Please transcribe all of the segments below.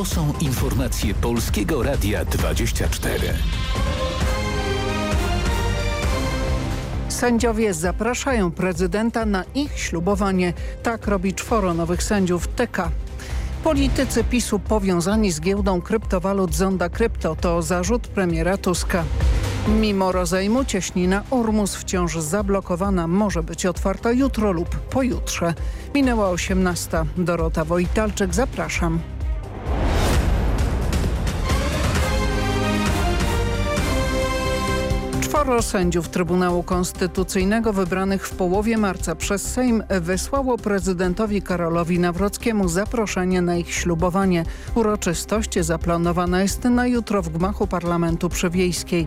To są informacje Polskiego Radia 24. Sędziowie zapraszają prezydenta na ich ślubowanie. Tak robi czworo nowych sędziów TK. Politycy PiSu powiązani z giełdą kryptowalut Zonda Krypto to zarzut premiera Tuska. Mimo rozejmu cieśnina Ormus wciąż zablokowana może być otwarta jutro lub pojutrze. Minęła 18. Dorota Wojtalczyk, zapraszam. Czworo sędziów Trybunału Konstytucyjnego wybranych w połowie marca przez Sejm wysłało prezydentowi Karolowi Nawrockiemu zaproszenie na ich ślubowanie. Uroczystość zaplanowana jest na jutro w gmachu Parlamentu Przywiejskiej.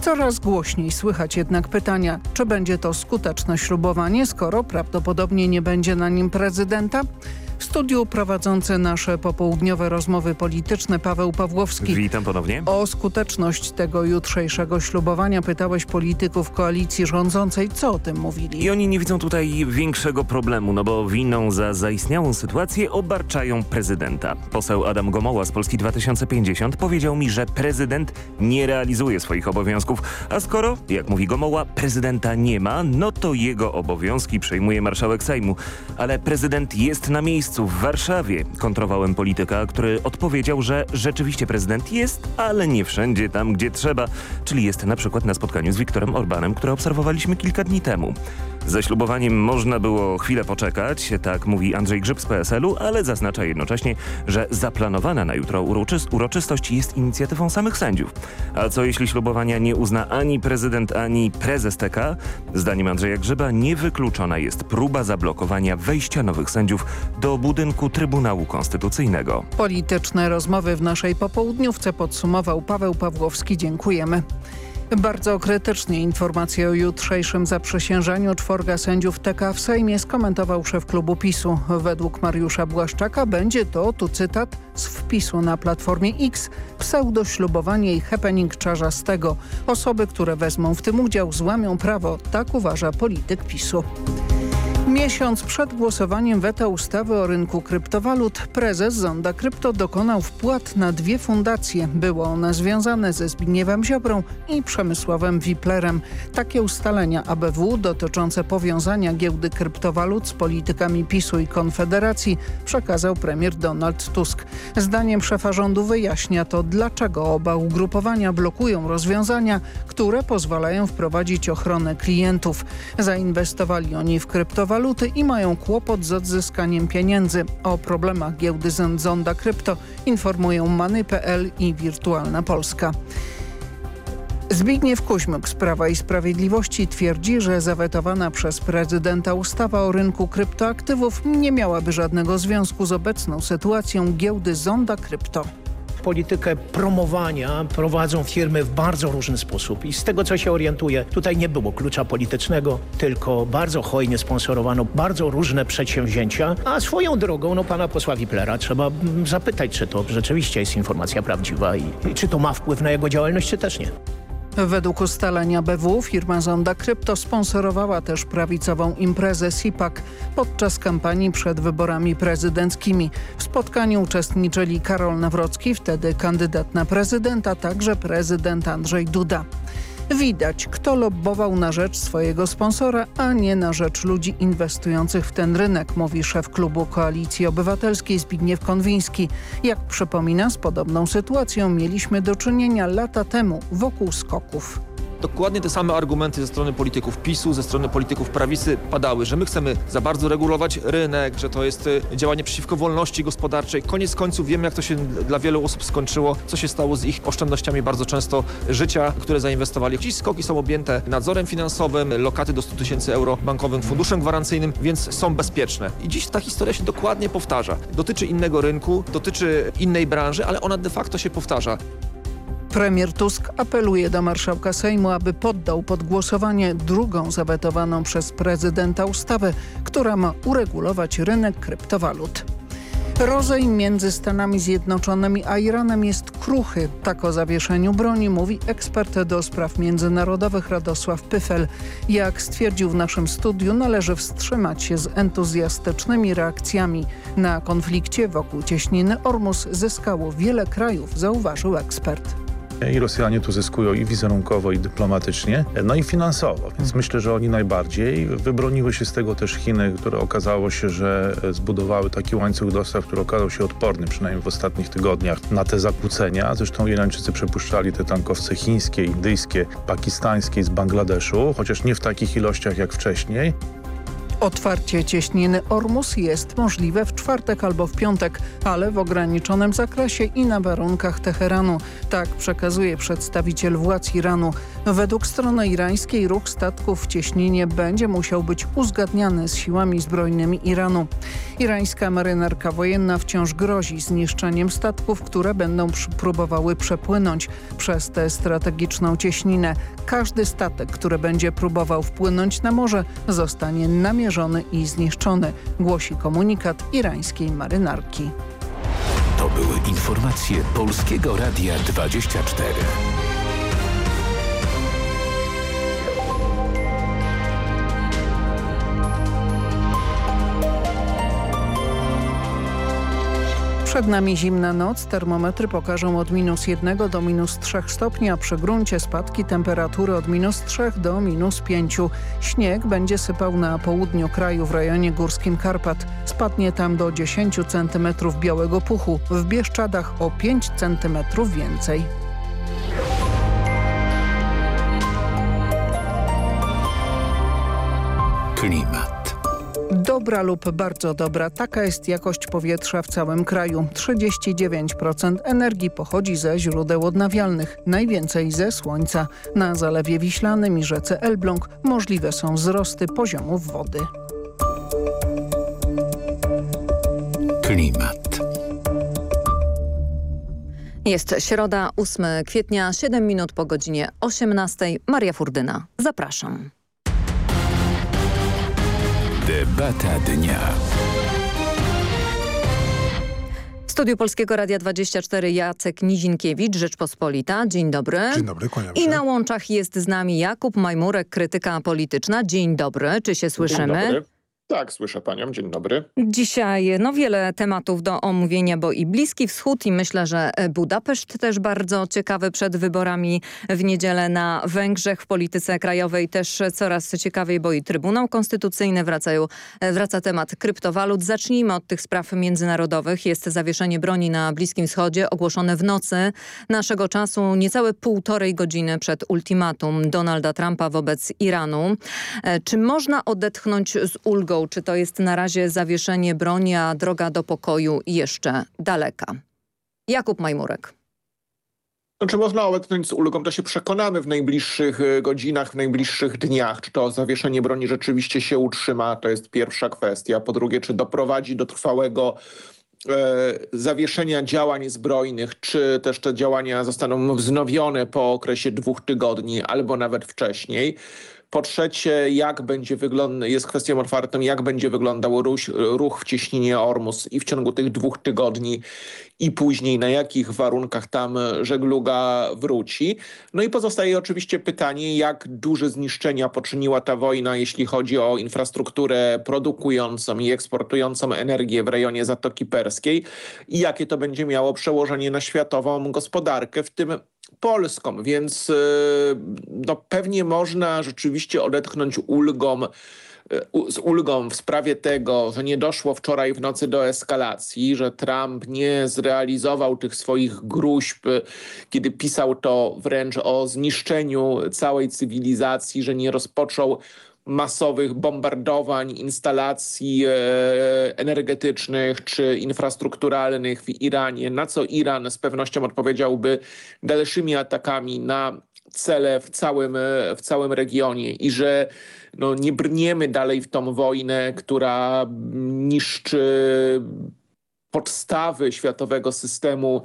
Coraz głośniej słychać jednak pytania, czy będzie to skuteczne ślubowanie, skoro prawdopodobnie nie będzie na nim prezydenta? W studiu prowadzący nasze popołudniowe rozmowy polityczne Paweł Pawłowski. Witam ponownie. O skuteczność tego jutrzejszego ślubowania pytałeś polityków koalicji rządzącej. Co o tym mówili? I oni nie widzą tutaj większego problemu, no bo winą za zaistniałą sytuację obarczają prezydenta. Poseł Adam Gomoła z Polski 2050 powiedział mi, że prezydent nie realizuje swoich obowiązków, a skoro, jak mówi Gomoła, prezydenta nie ma, no to jego obowiązki przejmuje marszałek Sejmu. Ale prezydent jest na miejscu miejscu w Warszawie. Kontrowałem polityka, który odpowiedział, że rzeczywiście prezydent jest, ale nie wszędzie tam, gdzie trzeba. Czyli jest na przykład na spotkaniu z Viktorem Orbanem, które obserwowaliśmy kilka dni temu. Ze ślubowaniem można było chwilę poczekać, tak mówi Andrzej Grzyb z PSL-u, ale zaznacza jednocześnie, że zaplanowana na jutro uroczystość jest inicjatywą samych sędziów. A co jeśli ślubowania nie uzna ani prezydent, ani prezes TK? Zdaniem Andrzeja Grzyba niewykluczona jest próba zablokowania wejścia nowych sędziów do budynku Trybunału Konstytucyjnego. Polityczne rozmowy w naszej popołudniówce podsumował Paweł Pawłowski. Dziękujemy. Bardzo krytycznie informacje o jutrzejszym zaprzysiężeniu czworga sędziów TK w Sejmie skomentował szef klubu PiSu. Według Mariusza Błaszczaka będzie to, tu cytat, z wpisu na Platformie X, pseudoślubowanie i happening czarzastego. Osoby, które wezmą w tym udział złamią prawo, tak uważa polityk PiSu. Miesiąc przed głosowaniem weta ustawy o rynku kryptowalut prezes Zonda Krypto dokonał wpłat na dwie fundacje. Było one związane ze Zbigniewem Ziobrą i Przemysławem Wiplerem. Takie ustalenia ABW dotyczące powiązania giełdy kryptowalut z politykami PiSu i Konfederacji przekazał premier Donald Tusk. Zdaniem szefa rządu wyjaśnia to, dlaczego oba ugrupowania blokują rozwiązania, które pozwalają wprowadzić ochronę klientów. Zainwestowali oni w kryptowaluty waluty i mają kłopot z odzyskaniem pieniędzy. O problemach giełdy Zonda Krypto informują Many.pl i Wirtualna Polska. Zbigniew Kuźmuk z Prawa i Sprawiedliwości twierdzi, że zawetowana przez prezydenta ustawa o rynku kryptoaktywów nie miałaby żadnego związku z obecną sytuacją giełdy Zonda Krypto politykę promowania prowadzą firmy w bardzo różny sposób i z tego co się orientuję, tutaj nie było klucza politycznego, tylko bardzo hojnie sponsorowano bardzo różne przedsięwzięcia, a swoją drogą no pana posła Wiplera trzeba zapytać, czy to rzeczywiście jest informacja prawdziwa i, i czy to ma wpływ na jego działalność, czy też nie. Według ustalenia BW firma Zonda Krypto sponsorowała też prawicową imprezę SIPAK podczas kampanii przed wyborami prezydenckimi. W spotkaniu uczestniczyli Karol Nawrocki, wtedy kandydat na prezydenta, także prezydent Andrzej Duda. Widać, kto lobbował na rzecz swojego sponsora, a nie na rzecz ludzi inwestujących w ten rynek, mówi szef klubu Koalicji Obywatelskiej Zbigniew Konwiński. Jak przypomina, z podobną sytuacją mieliśmy do czynienia lata temu wokół skoków dokładnie te same argumenty ze strony polityków PiSu, ze strony polityków prawicy padały, że my chcemy za bardzo regulować rynek, że to jest y, działanie przeciwko wolności gospodarczej. Koniec końców wiemy, jak to się dla wielu osób skończyło, co się stało z ich oszczędnościami bardzo często życia, które zainwestowali. Dziś skoki są objęte nadzorem finansowym, lokaty do 100 tysięcy euro bankowym funduszem gwarancyjnym, więc są bezpieczne. I dziś ta historia się dokładnie powtarza. Dotyczy innego rynku, dotyczy innej branży, ale ona de facto się powtarza. Premier Tusk apeluje do marszałka Sejmu, aby poddał pod głosowanie drugą zawetowaną przez prezydenta ustawę, która ma uregulować rynek kryptowalut. Rozejm między Stanami Zjednoczonymi a Iranem jest kruchy. Tak o zawieszeniu broni mówi ekspert do spraw międzynarodowych Radosław Pyfel. Jak stwierdził w naszym studiu, należy wstrzymać się z entuzjastycznymi reakcjami. Na konflikcie wokół cieśniny Ormus zyskało wiele krajów, zauważył ekspert. I Rosjanie tu zyskują i wizerunkowo, i dyplomatycznie, no i finansowo. Więc myślę, że oni najbardziej. Wybroniły się z tego też Chiny, które okazało się, że zbudowały taki łańcuch dostaw, który okazał się odporny, przynajmniej w ostatnich tygodniach, na te zakłócenia. Zresztą Irańczycy przepuszczali te tankowce chińskie, indyjskie, pakistańskie z Bangladeszu, chociaż nie w takich ilościach jak wcześniej. Otwarcie cieśniny Ormus jest możliwe w czwartek albo w piątek, ale w ograniczonym zakresie i na warunkach Teheranu. Tak przekazuje przedstawiciel władz Iranu. Według strony irańskiej ruch statków w cieśninie będzie musiał być uzgadniany z siłami zbrojnymi Iranu. Irańska marynarka wojenna wciąż grozi zniszczeniem statków, które będą próbowały przepłynąć przez tę strategiczną cieśninę. Każdy statek, który będzie próbował wpłynąć na morze zostanie namierzony i zniszczony, głosi komunikat irańskiej marynarki. To były informacje Polskiego Radia 24. Przed nami zimna noc, termometry pokażą od minus 1 do minus 3 stopni, a przy gruncie spadki temperatury od minus 3 do minus 5. Śnieg będzie sypał na południu kraju w rejonie górskim Karpat. Spadnie tam do 10 cm białego puchu, w Bieszczadach o 5 cm więcej. Klimat. Dobra lub bardzo dobra, taka jest jakość powietrza w całym kraju. 39% energii pochodzi ze źródeł odnawialnych, najwięcej ze słońca. Na Zalewie Wiślanym i rzece Elbląg możliwe są wzrosty poziomów wody. Klimat. Jest środa, 8 kwietnia, 7 minut po godzinie 18. Maria Furdyna. Zapraszam. Debata dnia. W studiu Polskiego Radia 24 Jacek Nizinkiewicz, Rzeczpospolita. Dzień dobry. Dzień dobry, kłaniam się. I na łączach jest z nami Jakub Majmurek, krytyka polityczna. Dzień dobry, czy się słyszymy? Dzień dobry. Tak, słyszę panią. Dzień dobry. Dzisiaj no wiele tematów do omówienia, bo i Bliski Wschód i myślę, że Budapeszt też bardzo ciekawy przed wyborami w niedzielę na Węgrzech. W polityce krajowej też coraz ciekawiej, bo i Trybunał Konstytucyjny wracają, wraca temat kryptowalut. Zacznijmy od tych spraw międzynarodowych. Jest zawieszenie broni na Bliskim Wschodzie ogłoszone w nocy naszego czasu niecałe półtorej godziny przed ultimatum Donalda Trumpa wobec Iranu. Czy można odetchnąć z ulgą czy to jest na razie zawieszenie broni, a droga do pokoju jeszcze daleka. Jakub Majmurek. Czy można odetchnąć z ulgą, to się przekonamy w najbliższych e, godzinach, w najbliższych dniach. Czy to zawieszenie broni rzeczywiście się utrzyma, to jest pierwsza kwestia. Po drugie, czy doprowadzi do trwałego e, zawieszenia działań zbrojnych, czy też te działania zostaną wznowione po okresie dwóch tygodni albo nawet wcześniej. Po trzecie, jak będzie wyglądał, jest kwestią otwartą, jak będzie wyglądał ruch, ruch w cieśninie Ormus i w ciągu tych dwóch tygodni i później na jakich warunkach tam żegluga wróci. No i pozostaje oczywiście pytanie, jak duże zniszczenia poczyniła ta wojna, jeśli chodzi o infrastrukturę produkującą i eksportującą energię w rejonie Zatoki Perskiej i jakie to będzie miało przełożenie na światową gospodarkę, w tym polską, więc no, pewnie można rzeczywiście odetchnąć ulgą z ulgą w sprawie tego, że nie doszło wczoraj w nocy do eskalacji, że Trump nie zrealizował tych swoich gruźb, kiedy pisał to wręcz o zniszczeniu całej cywilizacji, że nie rozpoczął masowych bombardowań instalacji e, energetycznych czy infrastrukturalnych w Iranie, na co Iran z pewnością odpowiedziałby dalszymi atakami na cele w całym, e, w całym regionie i że no, nie brniemy dalej w tą wojnę, która niszczy podstawy światowego systemu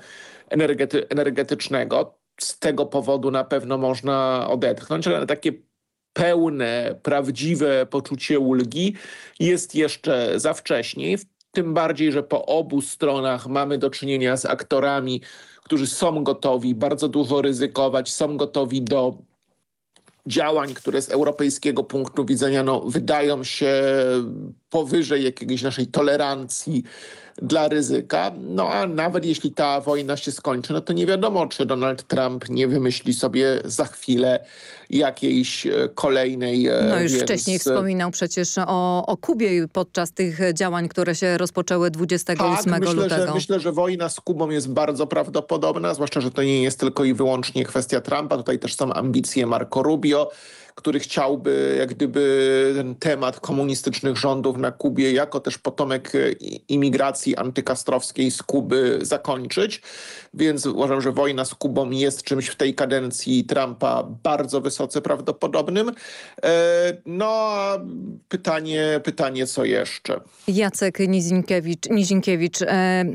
energety energetycznego. Z tego powodu na pewno można odetchnąć, ale takie pełne, prawdziwe poczucie ulgi jest jeszcze za wcześnie. tym bardziej, że po obu stronach mamy do czynienia z aktorami, którzy są gotowi bardzo dużo ryzykować, są gotowi do działań, które z europejskiego punktu widzenia no, wydają się powyżej jakiejś naszej tolerancji dla ryzyka. No a nawet jeśli ta wojna się skończy, no to nie wiadomo, czy Donald Trump nie wymyśli sobie za chwilę jakiejś e, kolejnej... E, no już więc... wcześniej wspominał przecież o, o Kubie podczas tych działań, które się rozpoczęły 28 tak, myślę, lutego. Że, myślę, że wojna z Kubą jest bardzo prawdopodobna, zwłaszcza, że to nie jest tylko i wyłącznie kwestia Trumpa. Tutaj też są ambicje Marco Rubio, który chciałby jak gdyby ten temat komunistycznych rządów na Kubie jako też potomek e, imigracji antykastrowskiej z Kuby zakończyć. Więc uważam, że wojna z Kubą jest czymś w tej kadencji Trumpa bardzo wysoce prawdopodobnym. E, no a pytanie, pytanie co jeszcze? Jacek Nizinkiewicz. Nizinkiewicz e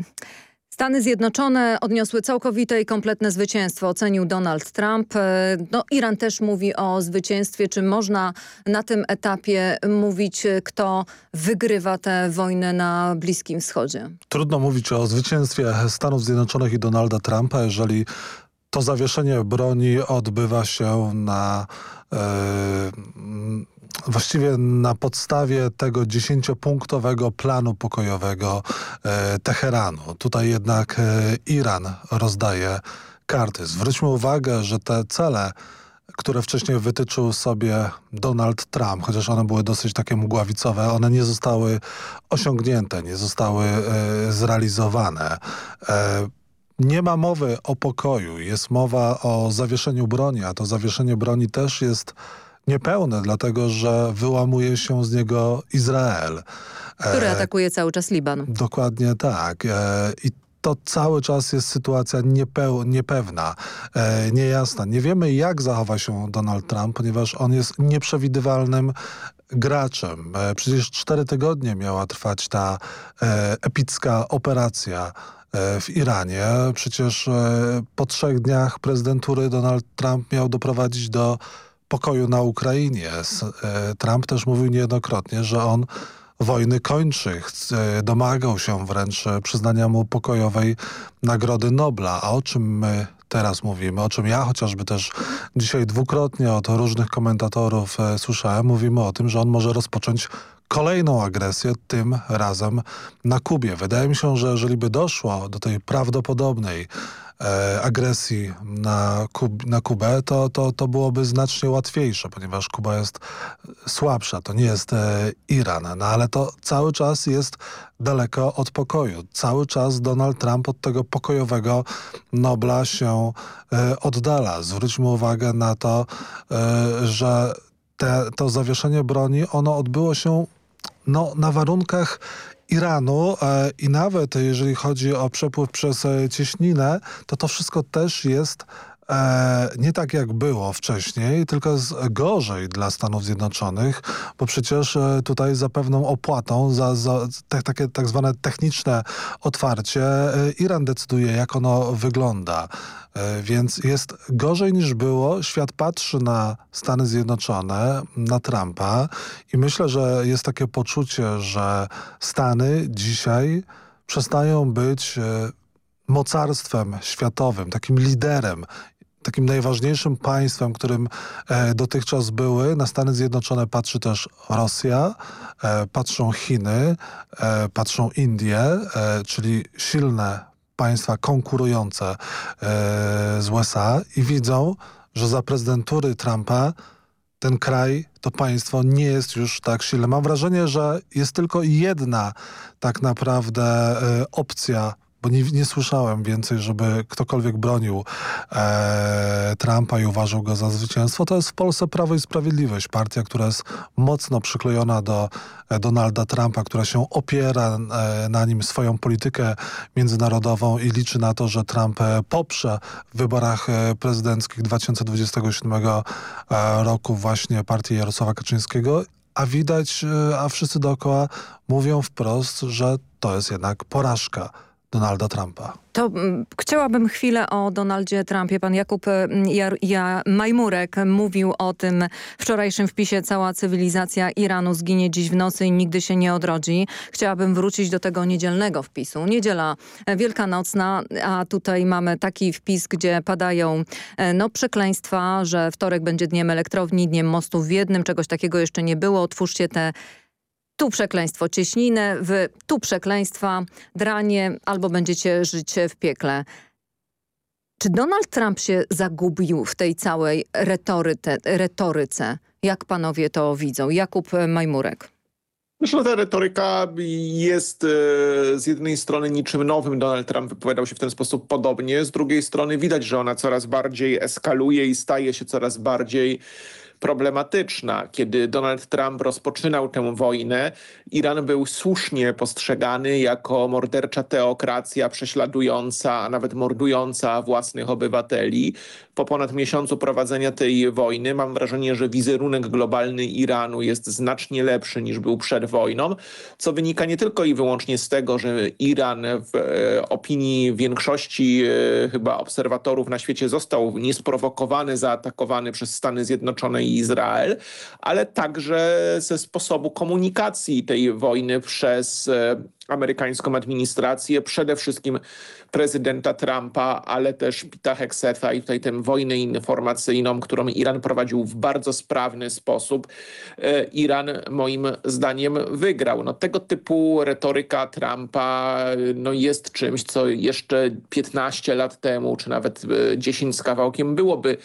Stany Zjednoczone odniosły całkowite i kompletne zwycięstwo, ocenił Donald Trump. E, no, Iran też mówi o zwycięstwie. Czy można na tym etapie mówić, kto wygrywa tę wojnę na Bliskim Wschodzie? Trudno mówić o zwycięstwie Stanów Zjednoczonych i Donalda Trumpa, jeżeli to zawieszenie broni odbywa się na e, właściwie na podstawie tego dziesięciopunktowego planu pokojowego e, Teheranu. Tutaj jednak e, Iran rozdaje karty. Zwróćmy uwagę, że te cele które wcześniej wytyczył sobie Donald Trump, chociaż one były dosyć takie mgławicowe, one nie zostały osiągnięte, nie zostały e, zrealizowane. E, nie ma mowy o pokoju, jest mowa o zawieszeniu broni, a to zawieszenie broni też jest niepełne, dlatego że wyłamuje się z niego Izrael. Który e, atakuje cały czas Liban. Dokładnie tak. E, I to cały czas jest sytuacja niepeł, niepewna, e, niejasna. Nie wiemy, jak zachowa się Donald Trump, ponieważ on jest nieprzewidywalnym graczem. E, przecież cztery tygodnie miała trwać ta e, epicka operacja e, w Iranie. Przecież po trzech dniach prezydentury Donald Trump miał doprowadzić do pokoju na Ukrainie. E, Trump też mówił niejednokrotnie, że on wojny kończy. Domagał się wręcz przyznania mu pokojowej Nagrody Nobla. A o czym my teraz mówimy, o czym ja chociażby też dzisiaj dwukrotnie od różnych komentatorów e, słyszałem, mówimy o tym, że on może rozpocząć kolejną agresję, tym razem na Kubie. Wydaje mi się, że jeżeli by doszło do tej prawdopodobnej e, agresji na, Kub, na Kubę, to, to, to byłoby znacznie łatwiejsze, ponieważ Kuba jest słabsza, to nie jest e, Iran, no ale to cały czas jest daleko od pokoju. Cały czas Donald Trump od tego pokojowego Nobla się e, oddala. Zwróćmy uwagę na to, e, że te, to zawieszenie broni, ono odbyło się no, na warunkach Iranu e, i nawet jeżeli chodzi o przepływ przez e, cieśninę, to to wszystko też jest nie tak jak było wcześniej, tylko gorzej dla Stanów Zjednoczonych, bo przecież e, tutaj za pewną opłatą, za, za te, takie tak zwane techniczne otwarcie, e, Iran decyduje jak ono wygląda. E, więc jest gorzej niż było. Świat patrzy na Stany Zjednoczone, na Trumpa i myślę, że jest takie poczucie, że Stany dzisiaj przestają być e, mocarstwem światowym, takim liderem takim najważniejszym państwem, którym e, dotychczas były. Na Stany Zjednoczone patrzy też Rosja, e, patrzą Chiny, e, patrzą Indie, czyli silne państwa konkurujące z USA i widzą, że za prezydentury Trumpa ten kraj, to państwo nie jest już tak silne. Mam wrażenie, że jest tylko jedna tak naprawdę opcja bo nie, nie słyszałem więcej, żeby ktokolwiek bronił e, Trumpa i uważał go za zwycięstwo. To jest w Polsce Prawo i Sprawiedliwość, partia, która jest mocno przyklejona do e, Donalda Trumpa, która się opiera e, na nim swoją politykę międzynarodową i liczy na to, że Trump e, poprze w wyborach e, prezydenckich 2027 e, roku właśnie partię Jarosława Kaczyńskiego a widać, a wszyscy dookoła mówią wprost, że to jest jednak porażka Donalda Trumpa. To m, chciałabym chwilę o Donaldzie Trumpie. Pan Jakub Jar, ja, Majmurek mówił o tym wczorajszym wpisie Cała cywilizacja Iranu zginie dziś w nocy i nigdy się nie odrodzi. Chciałabym wrócić do tego niedzielnego wpisu. Niedziela wielkanocna, a tutaj mamy taki wpis, gdzie padają no, przekleństwa, że wtorek będzie dniem elektrowni, dniem mostu w jednym. Czegoś takiego jeszcze nie było. Otwórzcie te tu przekleństwo cieśninę, w tu przekleństwa dranie, albo będziecie żyć w piekle. Czy Donald Trump się zagubił w tej całej retoryce? retoryce? Jak panowie to widzą? Jakub Majmurek. Myślę, że ta retoryka jest e, z jednej strony niczym nowym. Donald Trump wypowiadał się w ten sposób podobnie. Z drugiej strony widać, że ona coraz bardziej eskaluje i staje się coraz bardziej problematyczna. Kiedy Donald Trump rozpoczynał tę wojnę, Iran był słusznie postrzegany jako mordercza teokracja prześladująca, a nawet mordująca własnych obywateli. Po ponad miesiącu prowadzenia tej wojny mam wrażenie, że wizerunek globalny Iranu jest znacznie lepszy niż był przed wojną, co wynika nie tylko i wyłącznie z tego, że Iran w e, opinii większości e, chyba obserwatorów na świecie został niesprowokowany, zaatakowany przez Stany Zjednoczone Izrael, ale także ze sposobu komunikacji tej wojny przez e, amerykańską administrację, przede wszystkim prezydenta Trumpa, ale też Pita Hexeta i tutaj tę wojnę informacyjną, którą Iran prowadził w bardzo sprawny sposób. E, Iran moim zdaniem wygrał. No, tego typu retoryka Trumpa no, jest czymś, co jeszcze 15 lat temu, czy nawet 10 e, z kawałkiem byłoby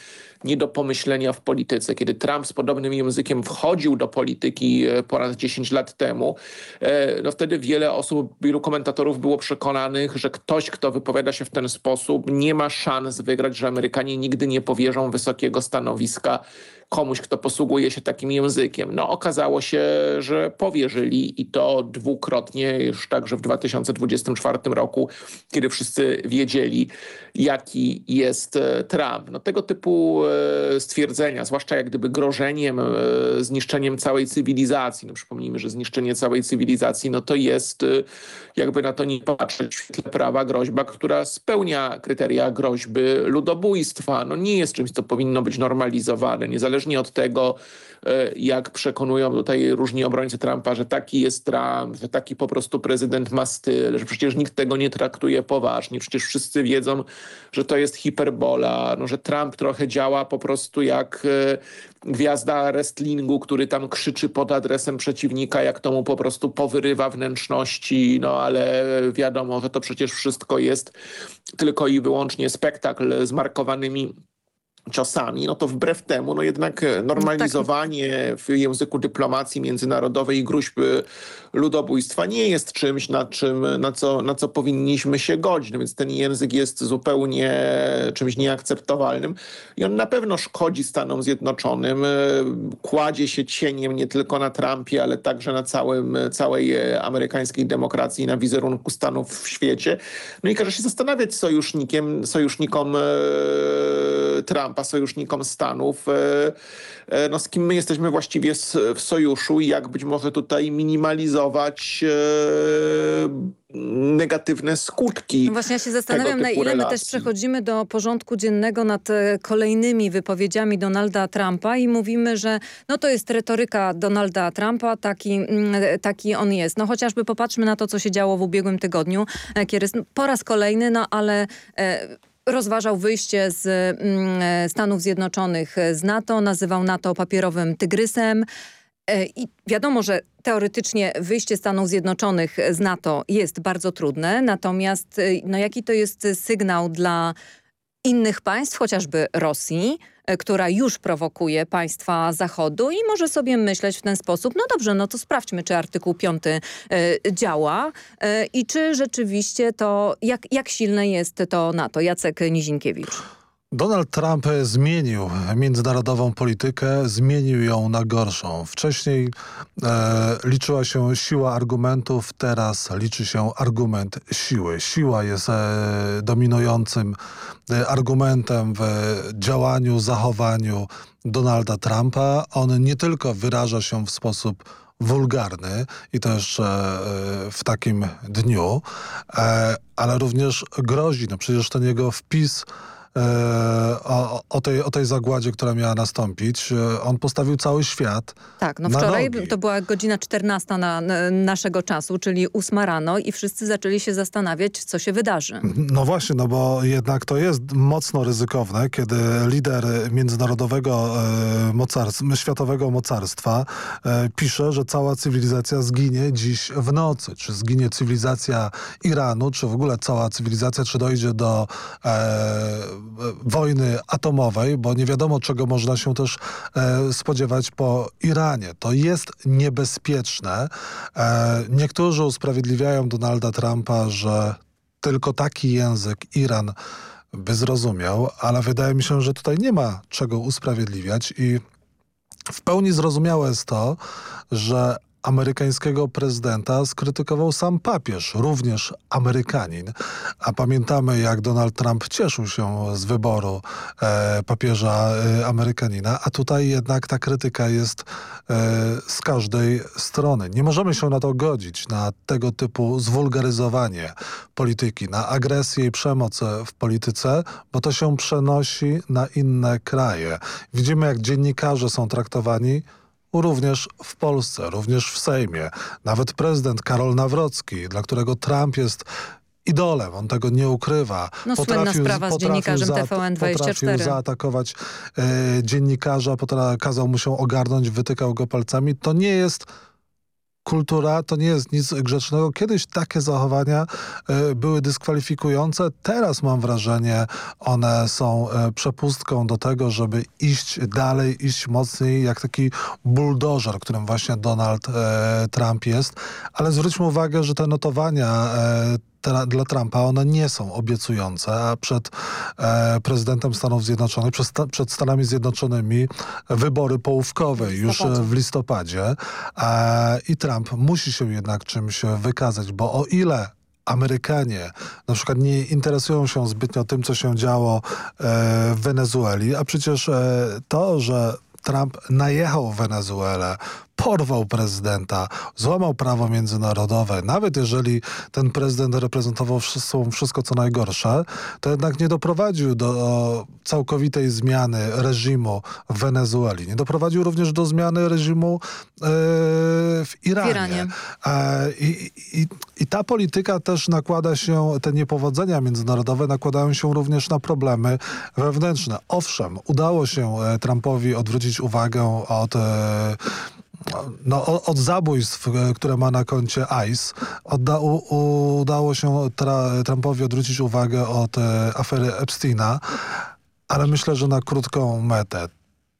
nie do pomyślenia w polityce. Kiedy Trump z podobnym językiem wchodził do polityki e, ponad 10 lat temu, e, no wtedy wiele osób, wielu komentatorów było przekonanych, że ktoś, kto wypowiada się w ten sposób, nie ma szans wygrać, że Amerykanie nigdy nie powierzą wysokiego stanowiska komuś, kto posługuje się takim językiem. No okazało się, że powierzyli i to dwukrotnie, już także w 2024 roku, kiedy wszyscy wiedzieli, jaki jest e, Trump. No tego typu e, stwierdzenia, zwłaszcza jak gdyby grożeniem, e, zniszczeniem całej cywilizacji, no przypomnijmy, że zniszczenie całej cywilizacji, no to jest, jakby na to nie patrzeć, w świetle prawa groźba, która spełnia kryteria groźby ludobójstwa. No nie jest czymś, co powinno być normalizowane, niezależnie niezależnie od tego, e, jak przekonują tutaj różni obrońcy Trumpa, że taki jest Trump, że taki po prostu prezydent ma styl, że przecież nikt tego nie traktuje poważnie, przecież wszyscy wiedzą, że to jest hiperbola, no, że Trump trochę działa po prostu jak e, gwiazda wrestlingu, który tam krzyczy pod adresem przeciwnika, jak to mu po prostu powyrywa wnętrzności, no ale wiadomo, że to przecież wszystko jest tylko i wyłącznie spektakl z markowanymi ciosami, no to wbrew temu no jednak e, normalizowanie w języku dyplomacji międzynarodowej gruźb ludobójstwa nie jest czymś, na, czym, na, co, na co powinniśmy się godzić. No więc ten język jest zupełnie czymś nieakceptowalnym i on na pewno szkodzi Stanom Zjednoczonym, e, kładzie się cieniem nie tylko na Trumpie, ale także na całym, całej e, amerykańskiej demokracji, na wizerunku Stanów w świecie. No i każe się zastanawiać sojusznikiem, sojusznikom Trumpa, sojusznikom Stanów, e, e, no z kim my jesteśmy właściwie w sojuszu i jak być może tutaj minimalizować e, negatywne skutki. No właśnie ja się zastanawiam, na ile relacji. my też przechodzimy do porządku dziennego nad kolejnymi wypowiedziami Donalda Trumpa i mówimy, że no to jest retoryka Donalda Trumpa, taki, mm, taki on jest. No chociażby popatrzmy na to, co się działo w ubiegłym tygodniu, kiedy po raz kolejny, no ale... E, rozważał wyjście z mm, e, Stanów Zjednoczonych z NATO, nazywał NATO papierowym tygrysem. E, I wiadomo, że teoretycznie wyjście Stanów Zjednoczonych z NATO jest bardzo trudne, natomiast e, no, jaki to jest sygnał dla innych państw, chociażby Rosji, E, która już prowokuje państwa Zachodu i może sobie myśleć w ten sposób, no dobrze, no to sprawdźmy, czy artykuł 5 e, działa e, i czy rzeczywiście to, jak, jak silne jest to NATO. Jacek Nizinkiewicz. Donald Trump zmienił międzynarodową politykę, zmienił ją na gorszą. Wcześniej e, liczyła się siła argumentów, teraz liczy się argument siły. Siła jest e, dominującym e, argumentem w działaniu, zachowaniu Donalda Trumpa. On nie tylko wyraża się w sposób wulgarny i to jeszcze w takim dniu, ale również grozi. No przecież ten jego wpis E, o, o, tej, o tej zagładzie, która miała nastąpić. E, on postawił cały świat Tak, no wczoraj nogi. to była godzina 14 na, na, naszego czasu, czyli 8 rano i wszyscy zaczęli się zastanawiać, co się wydarzy. No właśnie, no bo jednak to jest mocno ryzykowne, kiedy lider międzynarodowego e, mocarstwa, światowego mocarstwa e, pisze, że cała cywilizacja zginie dziś w nocy. Czy zginie cywilizacja Iranu, czy w ogóle cała cywilizacja, czy dojdzie do e, wojny atomowej, bo nie wiadomo czego można się też e, spodziewać po Iranie. To jest niebezpieczne. E, niektórzy usprawiedliwiają Donalda Trumpa, że tylko taki język Iran by zrozumiał, ale wydaje mi się, że tutaj nie ma czego usprawiedliwiać i w pełni zrozumiałe jest to, że amerykańskiego prezydenta skrytykował sam papież, również Amerykanin. A pamiętamy, jak Donald Trump cieszył się z wyboru e, papieża e, Amerykanina, a tutaj jednak ta krytyka jest e, z każdej strony. Nie możemy się na to godzić, na tego typu zwulgaryzowanie polityki, na agresję i przemoc w polityce, bo to się przenosi na inne kraje. Widzimy, jak dziennikarze są traktowani również w Polsce, również w Sejmie. Nawet prezydent Karol Nawrocki, dla którego Trump jest idolem, on tego nie ukrywa. No potrafił, sprawa z dziennikarzem TVN24. Potrafił zaatakować e, dziennikarza, kazał mu się ogarnąć, wytykał go palcami. To nie jest kultura to nie jest nic grzecznego. Kiedyś takie zachowania y, były dyskwalifikujące. Teraz mam wrażenie, one są y, przepustką do tego, żeby iść dalej, iść mocniej, jak taki buldożer, którym właśnie Donald y, Trump jest. Ale zwróćmy uwagę, że te notowania dla Trumpa one nie są obiecujące, a przed e, prezydentem Stanów Zjednoczonych, przed, przed Stanami Zjednoczonymi wybory połówkowe już w listopadzie e, i Trump musi się jednak czymś wykazać, bo o ile Amerykanie na przykład nie interesują się zbytnio tym, co się działo e, w Wenezueli, a przecież e, to, że Trump najechał w Wenezuelę, porwał prezydenta, złamał prawo międzynarodowe. Nawet jeżeli ten prezydent reprezentował wszystko, co najgorsze, to jednak nie doprowadził do całkowitej zmiany reżimu w Wenezueli. Nie doprowadził również do zmiany reżimu e, w Iranie. W Iranie. E, i, i, I ta polityka też nakłada się, te niepowodzenia międzynarodowe nakładają się również na problemy wewnętrzne. Owszem, udało się e, Trumpowi odwrócić uwagę od no, od zabójstw, e, które ma na koncie ICE, odda, u, udało się tra, Trumpowi odwrócić uwagę od e, afery Epsteina, ale myślę, że na krótką metę.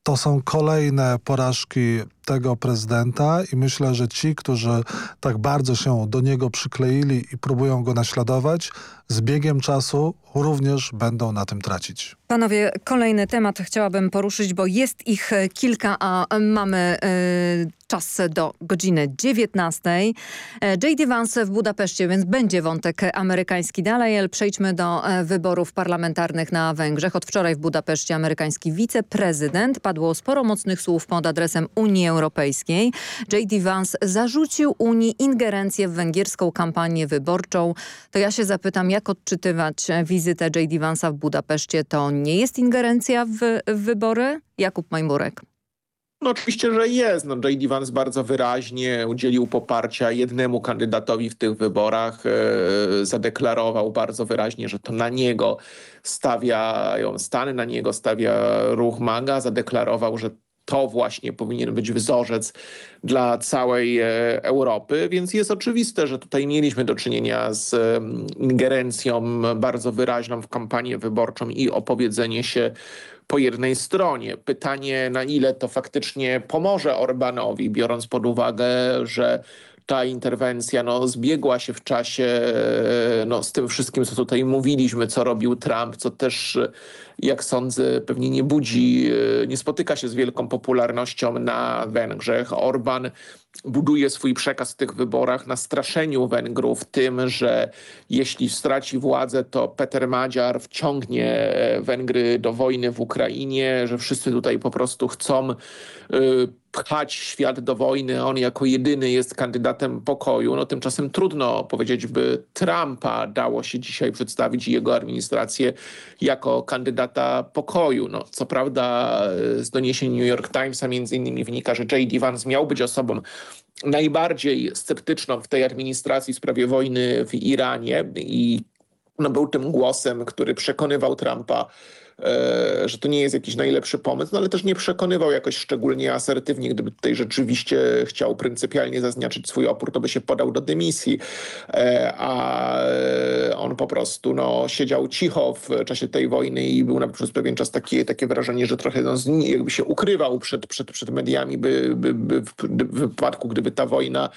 To są kolejne porażki tego prezydenta i myślę, że ci, którzy tak bardzo się do niego przykleili i próbują go naśladować, z biegiem czasu również będą na tym tracić. Panowie, kolejny temat chciałabym poruszyć, bo jest ich kilka, a mamy y, czas do godziny 19. E, J.D. Vance w Budapeszcie, więc będzie wątek amerykański dalej, ale przejdźmy do e, wyborów parlamentarnych na Węgrzech. Od wczoraj w Budapeszcie amerykański wiceprezydent. Padło sporo mocnych słów pod adresem Unii Europejskiej. J.D. Vance zarzucił Unii ingerencję w węgierską kampanię wyborczą. To ja się zapytam, jak odczytywać wizytę J.D. Vance'a w Budapeszcie? To nie jest ingerencja w, w wybory? Jakub Majmurek. No oczywiście, że jest. No, J.D. Vance bardzo wyraźnie udzielił poparcia jednemu kandydatowi w tych wyborach. E, zadeklarował bardzo wyraźnie, że to na niego stawiają Stany, na niego stawia ruch MAGA. Zadeklarował, że to właśnie powinien być wzorzec dla całej e, Europy, więc jest oczywiste, że tutaj mieliśmy do czynienia z ingerencją bardzo wyraźną w kampanię wyborczą i opowiedzenie się po jednej stronie. Pytanie, na ile to faktycznie pomoże Orbanowi, biorąc pod uwagę, że ta interwencja no, zbiegła się w czasie e, no, z tym wszystkim, co tutaj mówiliśmy, co robił Trump, co też, jak sądzę, pewnie nie budzi, e, nie spotyka się z wielką popularnością na Węgrzech. Orban buduje swój przekaz w tych wyborach na straszeniu Węgrów tym, że jeśli straci władzę, to Peter Madziar wciągnie e, Węgry do wojny w Ukrainie, że wszyscy tutaj po prostu chcą y, pchać świat do wojny, on jako jedyny jest kandydatem pokoju. No tymczasem trudno powiedzieć, by Trumpa dało się dzisiaj przedstawić jego administrację jako kandydata pokoju. No, co prawda z doniesień New York Timesa między innymi wynika, że J.D. Vance miał być osobą najbardziej sceptyczną w tej administracji w sprawie wojny w Iranie i no, był tym głosem, który przekonywał Trumpa że to nie jest jakiś najlepszy pomysł, no ale też nie przekonywał jakoś szczególnie asertywnie. Gdyby tutaj rzeczywiście chciał pryncypialnie zaznaczyć swój opór, to by się podał do dymisji, e, a on po prostu no, siedział cicho w czasie tej wojny i był nawet przez pewien czas takie, takie wrażenie, że trochę no, jakby się ukrywał przed, przed, przed mediami, by, by, by w, wypadku, gdyby ta wojna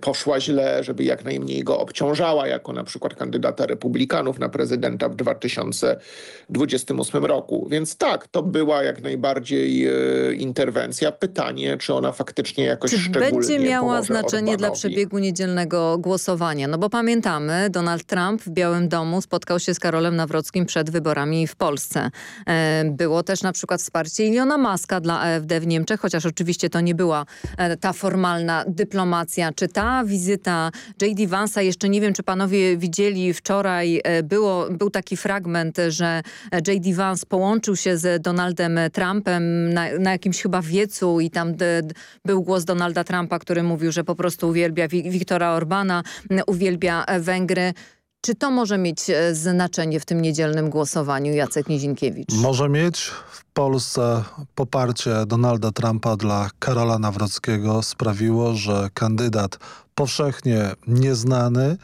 poszła źle, żeby jak najmniej go obciążała, jako na przykład kandydata republikanów na prezydenta w 2028 roku. Więc tak, to była jak najbardziej y, interwencja. Pytanie, czy ona faktycznie jakoś czy szczególnie będzie miała znaczenie Orbanowi. dla przebiegu niedzielnego głosowania? No bo pamiętamy, Donald Trump w Białym Domu spotkał się z Karolem Nawrockim przed wyborami w Polsce. E, było też na przykład wsparcie Iliona Maska dla AfD w Niemczech, chociaż oczywiście to nie była e, ta formalna dyplomacja informacja, czy ta wizyta J.D. Vansa, jeszcze nie wiem, czy panowie widzieli wczoraj, e, było, był taki fragment, że J.D. Vance połączył się z Donaldem Trumpem na, na jakimś chyba wiecu i tam d, d, był głos Donalda Trumpa, który mówił, że po prostu uwielbia Wiktora Orbana, uwielbia Węgry. Czy to może mieć e, znaczenie w tym niedzielnym głosowaniu, Jacek Nizinkiewicz? Może mieć. W Polsce poparcie Donalda Trumpa dla Karola Nawrockiego sprawiło, że kandydat powszechnie nieznany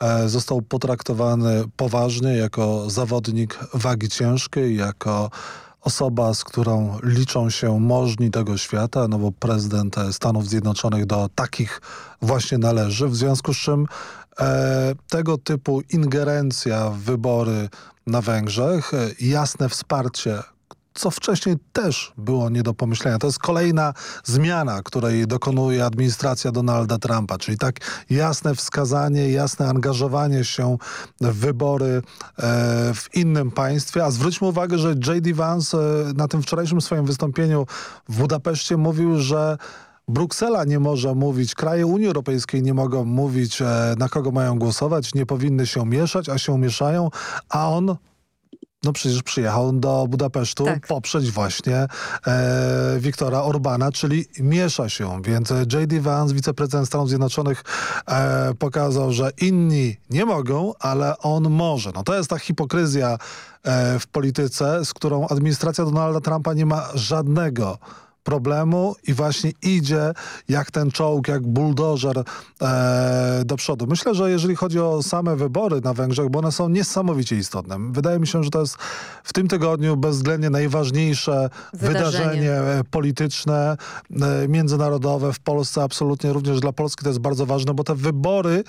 e, został potraktowany poważnie jako zawodnik wagi ciężkiej, jako osoba, z którą liczą się możni tego świata, no bo prezydent Stanów Zjednoczonych do takich właśnie należy, w związku z czym E, tego typu ingerencja w wybory na Węgrzech, e, jasne wsparcie co wcześniej też było nie do pomyślenia. To jest kolejna zmiana, której dokonuje administracja Donalda Trumpa, czyli tak jasne wskazanie, jasne angażowanie się w wybory e, w innym państwie. A zwróćmy uwagę, że J.D. Vance e, na tym wczorajszym swoim wystąpieniu w Budapeszcie mówił, że Bruksela nie może mówić, kraje Unii Europejskiej nie mogą mówić, e, na kogo mają głosować, nie powinny się mieszać, a się mieszają, a on no przecież przyjechał do Budapesztu tak. poprzeć właśnie e, Wiktora Orbana, czyli miesza się. Więc J.D. Vance, wiceprezydent Stanów Zjednoczonych e, pokazał, że inni nie mogą, ale on może. No to jest ta hipokryzja e, w polityce, z którą administracja Donalda Trumpa nie ma żadnego problemu i właśnie idzie jak ten czołg, jak buldożer e, do przodu. Myślę, że jeżeli chodzi o same wybory na Węgrzech, bo one są niesamowicie istotne. Wydaje mi się, że to jest w tym tygodniu bezwzględnie najważniejsze wydarzenie, wydarzenie polityczne, e, międzynarodowe w Polsce, absolutnie również dla Polski to jest bardzo ważne, bo te wybory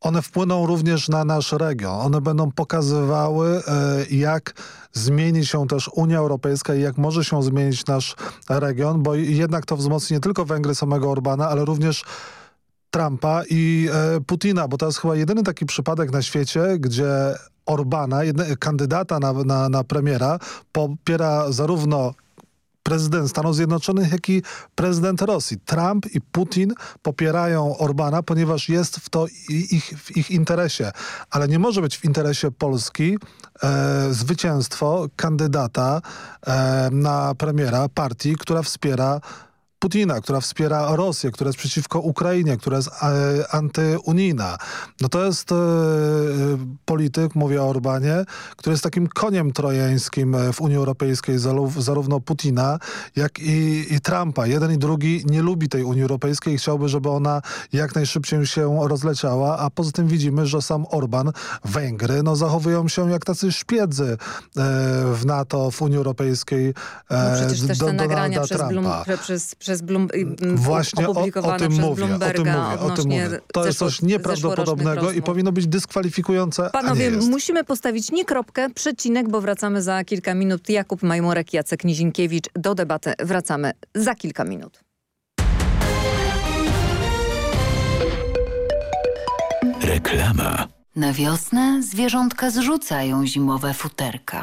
one wpłyną również na nasz region. One będą pokazywały, e, jak zmieni się też Unia Europejska i jak może się zmienić nasz region, bo jednak to wzmocni nie tylko Węgry samego Orbana, ale również Trumpa i e, Putina, bo to jest chyba jedyny taki przypadek na świecie, gdzie Orbana, jedne, kandydata na, na, na premiera, popiera zarówno prezydent Stanów Zjednoczonych, jak i prezydent Rosji. Trump i Putin popierają Orbana, ponieważ jest w to ich, w ich interesie. Ale nie może być w interesie Polski e, zwycięstwo kandydata e, na premiera partii, która wspiera Putina, która wspiera Rosję, która jest przeciwko Ukrainie, która jest e, antyunijna. No to jest e, polityk, mówię o Orbanie, który jest takim koniem trojańskim e, w Unii Europejskiej, zarówno Putina, jak i, i Trumpa. Jeden i drugi nie lubi tej Unii Europejskiej i chciałby, żeby ona jak najszybciej się rozleciała, a poza tym widzimy, że sam Orban, Węgry, no zachowują się jak tacy szpiedzy e, w NATO, w Unii Europejskiej no przecież też te nagrania przez, Blum, przez, przez przez mm, Właśnie o, o, tym mówię, o, tym mówię, o tym mówię, To jest coś nieprawdopodobnego i powinno być dyskwalifikujące, Panowie, musimy postawić nie kropkę, przecinek, bo wracamy za kilka minut. Jakub Majmorek, Jacek Nizinkiewicz. Do debaty wracamy za kilka minut. Reklama. Na wiosnę zwierzątka zrzucają zimowe futerka.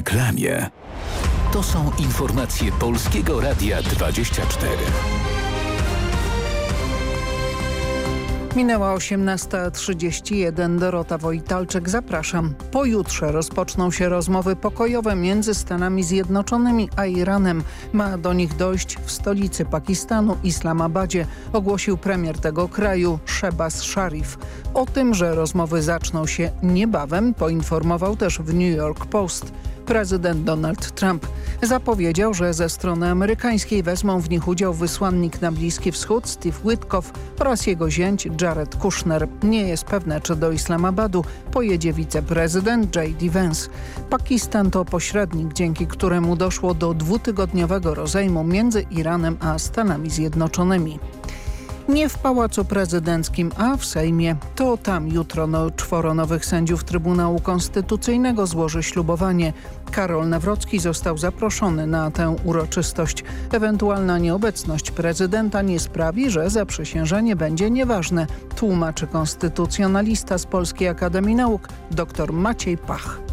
Reklamie. To są informacje Polskiego Radia 24. Minęła 18.31. Dorota Wojtalczyk, zapraszam. Pojutrze rozpoczną się rozmowy pokojowe między Stanami Zjednoczonymi a Iranem. Ma do nich dojść w stolicy Pakistanu, Islamabadzie, ogłosił premier tego kraju, Shebas Sharif. O tym, że rozmowy zaczną się niebawem, poinformował też w New York Post prezydent Donald Trump. Zapowiedział, że ze strony amerykańskiej wezmą w nich udział wysłannik na Bliski Wschód Steve Witkoff oraz jego zięć Jared Kushner. Nie jest pewne, czy do Islamabadu pojedzie wiceprezydent J.D. Vance. Pakistan to pośrednik, dzięki któremu doszło do dwutygodniowego rozejmu między Iranem a Stanami Zjednoczonymi. Nie w Pałacu Prezydenckim, a w Sejmie. To tam jutro no, czworo nowych sędziów Trybunału Konstytucyjnego złoży ślubowanie. Karol Nawrocki został zaproszony na tę uroczystość. Ewentualna nieobecność prezydenta nie sprawi, że zaprzysiężenie będzie nieważne, tłumaczy konstytucjonalista z Polskiej Akademii Nauk dr Maciej Pach.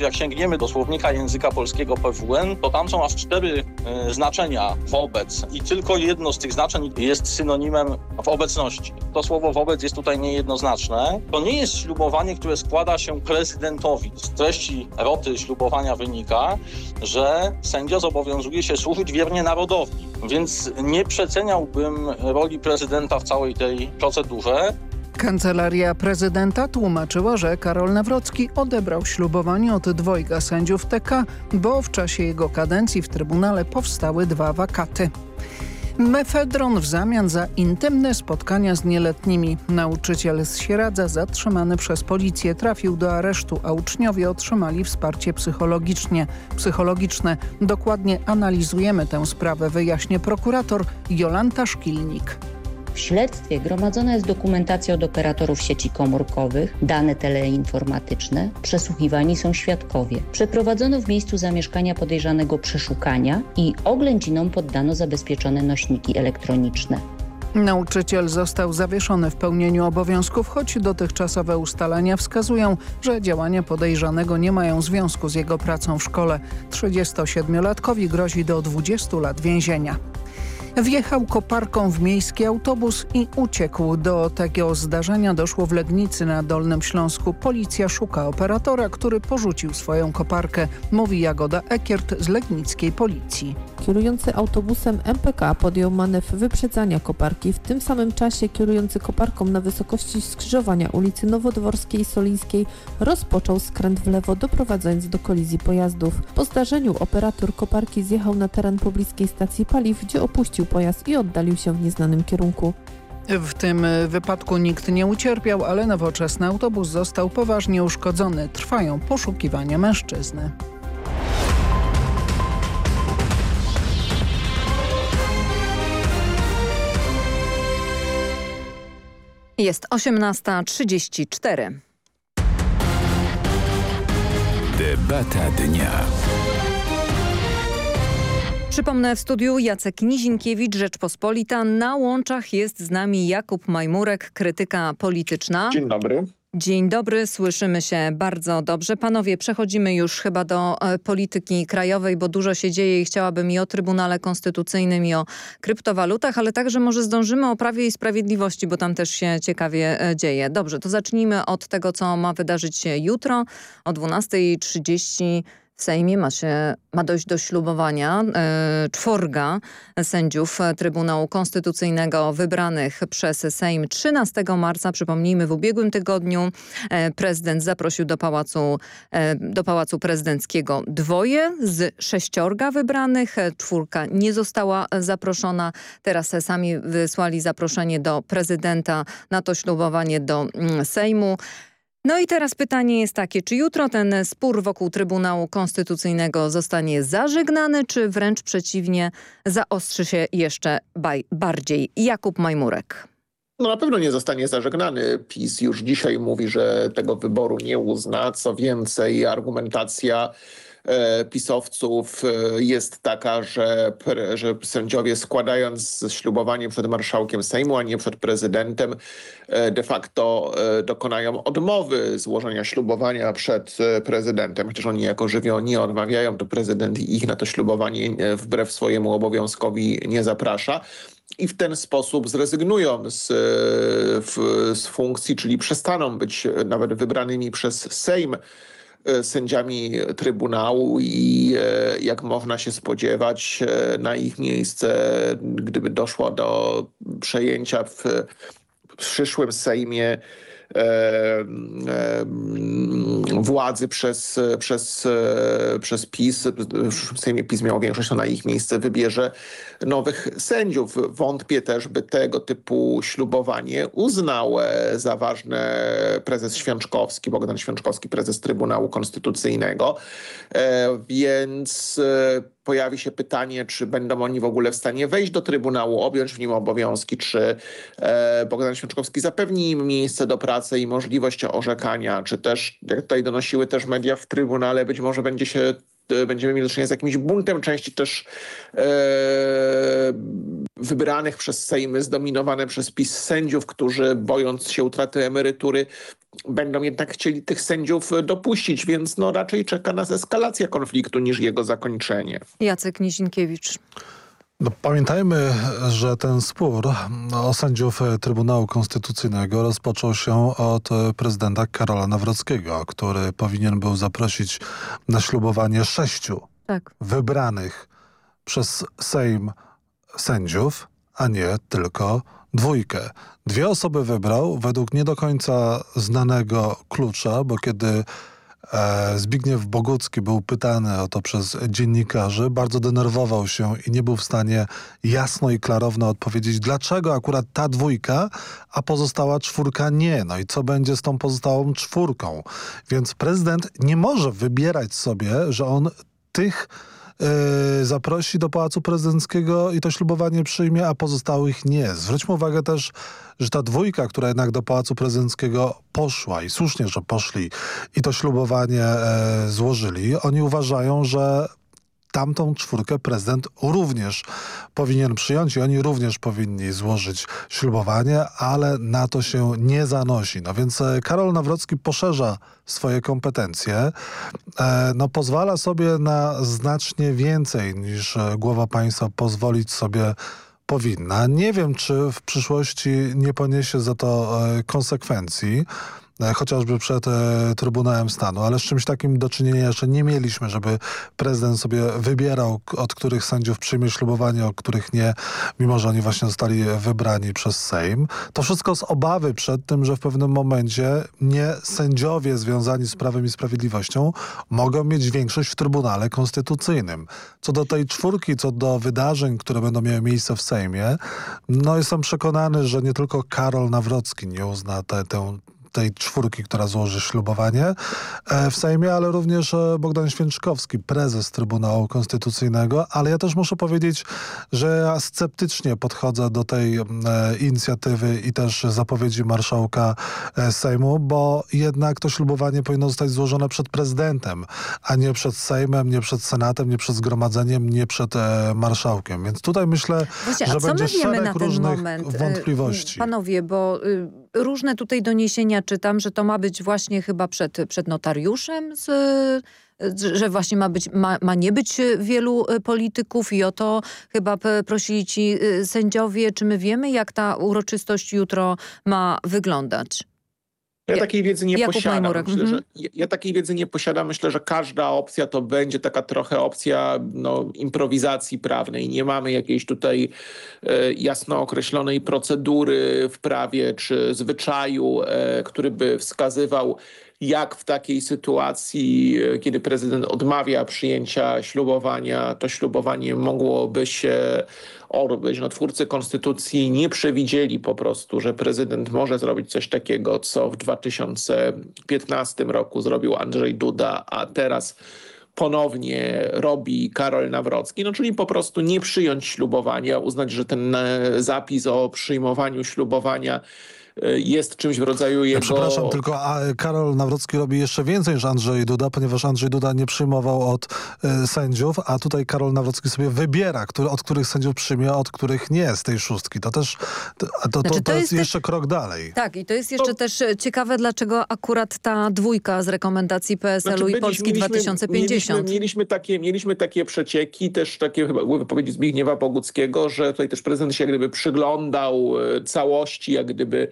Jak sięgniemy do słownika języka polskiego PWN, to tam są aż cztery y, znaczenia wobec i tylko jedno z tych znaczeń jest synonimem w obecności. To słowo wobec jest tutaj niejednoznaczne. To nie jest ślubowanie, które składa się prezydentowi. Z treści roty ślubowania wynika, że sędzia zobowiązuje się służyć wiernie narodowi. Więc nie przeceniałbym roli prezydenta w całej tej procedurze. Kancelaria prezydenta tłumaczyła, że Karol Nawrocki odebrał ślubowanie od dwojga sędziów TK, bo w czasie jego kadencji w Trybunale powstały dwa wakaty. Mefedron w zamian za intymne spotkania z nieletnimi. Nauczyciel z Sieradza zatrzymany przez policję trafił do aresztu, a uczniowie otrzymali wsparcie psychologicznie. psychologiczne. Dokładnie analizujemy tę sprawę, wyjaśnia prokurator Jolanta Szkilnik. W śledztwie gromadzona jest dokumentacja od operatorów sieci komórkowych, dane teleinformatyczne, przesłuchiwani są świadkowie. Przeprowadzono w miejscu zamieszkania podejrzanego przeszukania i oględzinom poddano zabezpieczone nośniki elektroniczne. Nauczyciel został zawieszony w pełnieniu obowiązków, choć dotychczasowe ustalenia wskazują, że działania podejrzanego nie mają związku z jego pracą w szkole. 37-latkowi grozi do 20 lat więzienia. Wjechał koparką w miejski autobus i uciekł. Do takiego zdarzenia doszło w Legnicy na Dolnym Śląsku. Policja szuka operatora, który porzucił swoją koparkę, mówi Jagoda Ekiert z legnickiej policji. Kierujący autobusem MPK podjął manewr wyprzedzania koparki. W tym samym czasie kierujący koparką na wysokości skrzyżowania ulicy Nowodworskiej i Solińskiej rozpoczął skręt w lewo, doprowadzając do kolizji pojazdów. Po zdarzeniu operator koparki zjechał na teren pobliskiej stacji paliw, gdzie opuścił pojazd i oddalił się w nieznanym kierunku. W tym wypadku nikt nie ucierpiał, ale nowoczesny autobus został poważnie uszkodzony. Trwają poszukiwania mężczyzny. Jest 18.34. Debata dnia. Przypomnę w studiu Jacek Nizinkiewicz, Rzeczpospolita. Na łączach jest z nami Jakub Majmurek, krytyka polityczna. Dzień dobry. Dzień dobry, słyszymy się bardzo dobrze. Panowie, przechodzimy już chyba do e, polityki krajowej, bo dużo się dzieje i chciałabym i o Trybunale Konstytucyjnym i o kryptowalutach, ale także może zdążymy o Prawie i Sprawiedliwości, bo tam też się ciekawie e, dzieje. Dobrze, to zacznijmy od tego, co ma wydarzyć się jutro o 12.30 w Sejmie ma, się, ma dojść do ślubowania e, czworga sędziów Trybunału Konstytucyjnego wybranych przez Sejm 13 marca. Przypomnijmy, w ubiegłym tygodniu e, prezydent zaprosił do Pałacu, e, do Pałacu Prezydenckiego dwoje z sześciorga wybranych. Czwórka nie została zaproszona. Teraz sami wysłali zaproszenie do prezydenta na to ślubowanie do mm, Sejmu. No i teraz pytanie jest takie, czy jutro ten spór wokół Trybunału Konstytucyjnego zostanie zażegnany, czy wręcz przeciwnie zaostrzy się jeszcze bardziej? Jakub Majmurek. No na pewno nie zostanie zażegnany. PiS już dzisiaj mówi, że tego wyboru nie uzna. Co więcej, argumentacja pisowców e, jest taka, że, że sędziowie składając ślubowanie przed marszałkiem Sejmu, a nie przed prezydentem, e, de facto dokonają odmowy złożenia ślubowania przed prezydentem, chociaż oni jako żywioł nie odmawiają, to prezydent ich na to ślubowanie wbrew swojemu obowiązkowi nie zaprasza. I w ten sposób zrezygnują z, z funkcji, czyli przestaną być nawet wybranymi przez Sejm E, sędziami Trybunału i e, jak można się spodziewać e, na ich miejsce, gdyby doszło do przejęcia w przyszłym Sejmie władzy przez, przez, przez PiS. W Sejmie PiS miał większość, to na ich miejsce wybierze nowych sędziów. Wątpię też, by tego typu ślubowanie uznał e, za ważne prezes Świączkowski, Bogdan Świączkowski, prezes Trybunału Konstytucyjnego. E, więc e, pojawi się pytanie, czy będą oni w ogóle w stanie wejść do Trybunału, objąć w nim obowiązki, czy e, Bogdan Święczkowski zapewni im miejsce do pracy i możliwość orzekania, czy też, jak tutaj donosiły też media w Trybunale, być może będzie się będziemy mieli do czynienia z jakimś buntem części też e, wybranych przez Sejmy, zdominowane przez PiS sędziów, którzy bojąc się utraty emerytury będą jednak chcieli tych sędziów dopuścić, więc no raczej czeka nas eskalacja konfliktu niż jego zakończenie. Jacek Nizinkiewicz. No, pamiętajmy, że ten spór o sędziów Trybunału Konstytucyjnego rozpoczął się od prezydenta Karola Nawrockiego, który powinien był zaprosić na ślubowanie sześciu tak. wybranych przez Sejm sędziów, a nie tylko dwójkę. Dwie osoby wybrał według nie do końca znanego klucza, bo kiedy Zbigniew Bogucki był pytany o to przez dziennikarzy, bardzo denerwował się i nie był w stanie jasno i klarowno odpowiedzieć, dlaczego akurat ta dwójka, a pozostała czwórka nie. No i co będzie z tą pozostałą czwórką? Więc prezydent nie może wybierać sobie, że on tych E, zaprosi do Pałacu Prezydenckiego i to ślubowanie przyjmie, a pozostałych nie. Zwróćmy uwagę też, że ta dwójka, która jednak do Pałacu Prezydenckiego poszła i słusznie, że poszli i to ślubowanie e, złożyli, oni uważają, że tamtą czwórkę prezydent również powinien przyjąć i oni również powinni złożyć ślubowanie, ale na to się nie zanosi. No więc e, Karol Nawrocki poszerza swoje kompetencje, e, no pozwala sobie na znacznie więcej niż e, głowa państwa pozwolić sobie powinna. Nie wiem, czy w przyszłości nie poniesie za to konsekwencji, chociażby przed e, Trybunałem Stanu, ale z czymś takim do czynienia jeszcze nie mieliśmy, żeby prezydent sobie wybierał, od których sędziów przyjmie ślubowanie, od których nie, mimo że oni właśnie zostali wybrani przez Sejm. To wszystko z obawy przed tym, że w pewnym momencie nie sędziowie związani z Prawem i Sprawiedliwością mogą mieć większość w Trybunale Konstytucyjnym. Co do tej czwórki, co do wydarzeń, które będą miały miejsce w Sejmie, no jestem przekonany, że nie tylko Karol Nawrocki nie uzna tę tej czwórki, która złoży ślubowanie e, w Sejmie, ale również e, Bogdan Święczkowski, prezes Trybunału Konstytucyjnego, ale ja też muszę powiedzieć, że ja sceptycznie podchodzę do tej e, inicjatywy i też zapowiedzi marszałka Sejmu, bo jednak to ślubowanie powinno zostać złożone przed prezydentem, a nie przed Sejmem, nie przed Senatem, nie przed zgromadzeniem, nie przed marszałkiem. Więc tutaj myślę, Właśnie, że będzie szereg różnych moment? wątpliwości. Panowie, bo y, różne tutaj doniesienia czytam, że to ma być właśnie chyba przed, przed notariuszem, z, że właśnie ma, być, ma, ma nie być wielu e, polityków i o to chyba prosili ci e, sędziowie. Czy my wiemy, jak ta uroczystość jutro ma wyglądać? Ja takiej wiedzy nie Jakub posiadam. Myślę, że, ja, ja, takiej wiedzy nie posiadam. Myślę, że każda opcja to będzie taka trochę opcja no, improwizacji prawnej. Nie mamy jakiejś tutaj e, jasno określonej procedury w prawie czy zwyczaju, e, który by wskazywał jak w takiej sytuacji, e, kiedy prezydent odmawia przyjęcia ślubowania, to ślubowanie mogłoby się odbyć. No, twórcy konstytucji nie przewidzieli po prostu, że prezydent może zrobić coś takiego, co w 2015 roku zrobił Andrzej Duda, a teraz ponownie robi Karol Nawrocki, no czyli po prostu nie przyjąć ślubowania, uznać, że ten e, zapis o przyjmowaniu ślubowania jest czymś w rodzaju jego... Przepraszam, tylko a Karol Nawrocki robi jeszcze więcej niż Andrzej Duda, ponieważ Andrzej Duda nie przyjmował od y, sędziów, a tutaj Karol Nawrocki sobie wybiera, który, od których sędziów przyjmie, od których nie z tej szóstki. To też to, to, znaczy, to, to jest, jest jeszcze krok dalej. Tak, i to jest jeszcze też ciekawe, dlaczego akurat ta dwójka z rekomendacji PSL-u znaczy, i Polski mieliśmy, 2050. Mieliśmy, mieliśmy, takie, mieliśmy takie przecieki, też takie chyba były wypowiedzi Zbigniewa Boguckiego, że tutaj też prezydent się jak gdyby przyglądał e, całości, jak gdyby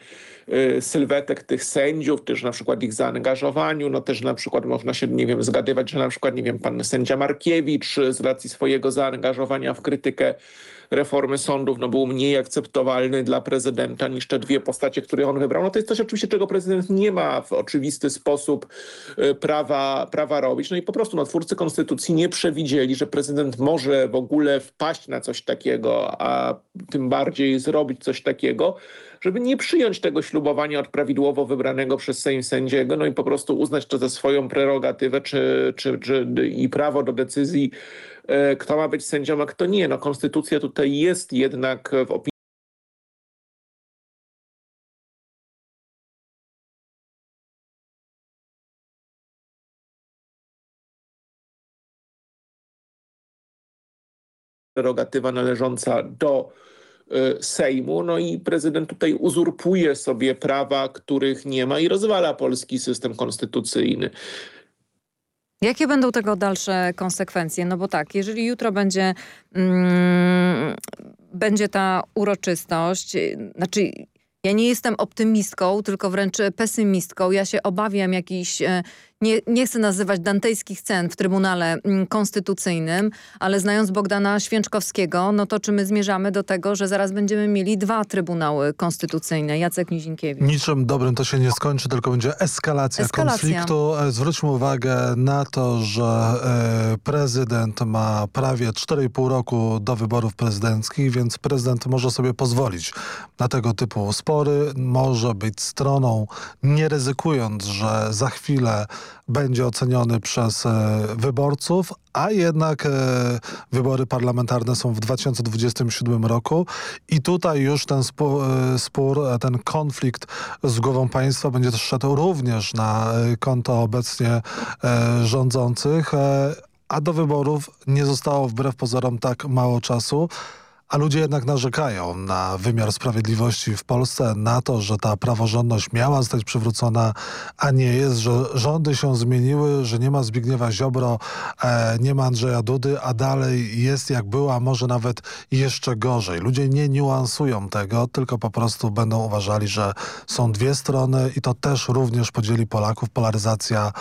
sylwetek tych sędziów, też na przykład ich zaangażowaniu, no też na przykład można się, nie wiem, zgadywać, że na przykład, nie wiem, pan sędzia Markiewicz z racji swojego zaangażowania w krytykę reformy sądów no, był mniej akceptowalny dla prezydenta niż te dwie postacie, które on wybrał. No to jest coś oczywiście, czego prezydent nie ma w oczywisty sposób y, prawa, prawa robić. No i po prostu no, twórcy konstytucji nie przewidzieli, że prezydent może w ogóle wpaść na coś takiego, a tym bardziej zrobić coś takiego, żeby nie przyjąć tego ślubowania od prawidłowo wybranego przez Sejm sędziego, no i po prostu uznać to za swoją prerogatywę czy, czy, czy i prawo do decyzji, e, kto ma być sędzią, a kto nie. No konstytucja tutaj jest jednak w opinii prerogatywa należąca do Sejmu, no i prezydent tutaj uzurpuje sobie prawa, których nie ma i rozwala polski system konstytucyjny. Jakie będą tego dalsze konsekwencje? No bo tak, jeżeli jutro będzie, mm, będzie ta uroczystość, znaczy ja nie jestem optymistką, tylko wręcz pesymistką. Ja się obawiam jakichś e, nie, nie chcę nazywać dantejskich cen w Trybunale mm, Konstytucyjnym, ale znając Bogdana Święczkowskiego, no to czy my zmierzamy do tego, że zaraz będziemy mieli dwa Trybunały Konstytucyjne? Jacek Nizinkiewicz. Niczym dobrym to się nie skończy, tylko będzie eskalacja, eskalacja. konfliktu. E, zwróćmy uwagę na to, że e, prezydent ma prawie 4,5 roku do wyborów prezydenckich, więc prezydent może sobie pozwolić na tego typu spory. Może być stroną, nie ryzykując, że za chwilę będzie oceniony przez e, wyborców, a jednak e, wybory parlamentarne są w 2027 roku. I tutaj już ten spór, e, ten konflikt z głową państwa będzie też szedł również na konto obecnie rządzących, a do wyborów nie zostało wbrew pozorom tak mało czasu a ludzie jednak narzekają na wymiar sprawiedliwości w Polsce, na to, że ta praworządność miała zostać przywrócona, a nie jest, że rządy się zmieniły, że nie ma Zbigniewa Ziobro, e, nie ma Andrzeja Dudy, a dalej jest jak była, może nawet jeszcze gorzej. Ludzie nie niuansują tego, tylko po prostu będą uważali, że są dwie strony i to też również podzieli Polaków. Polaryzacja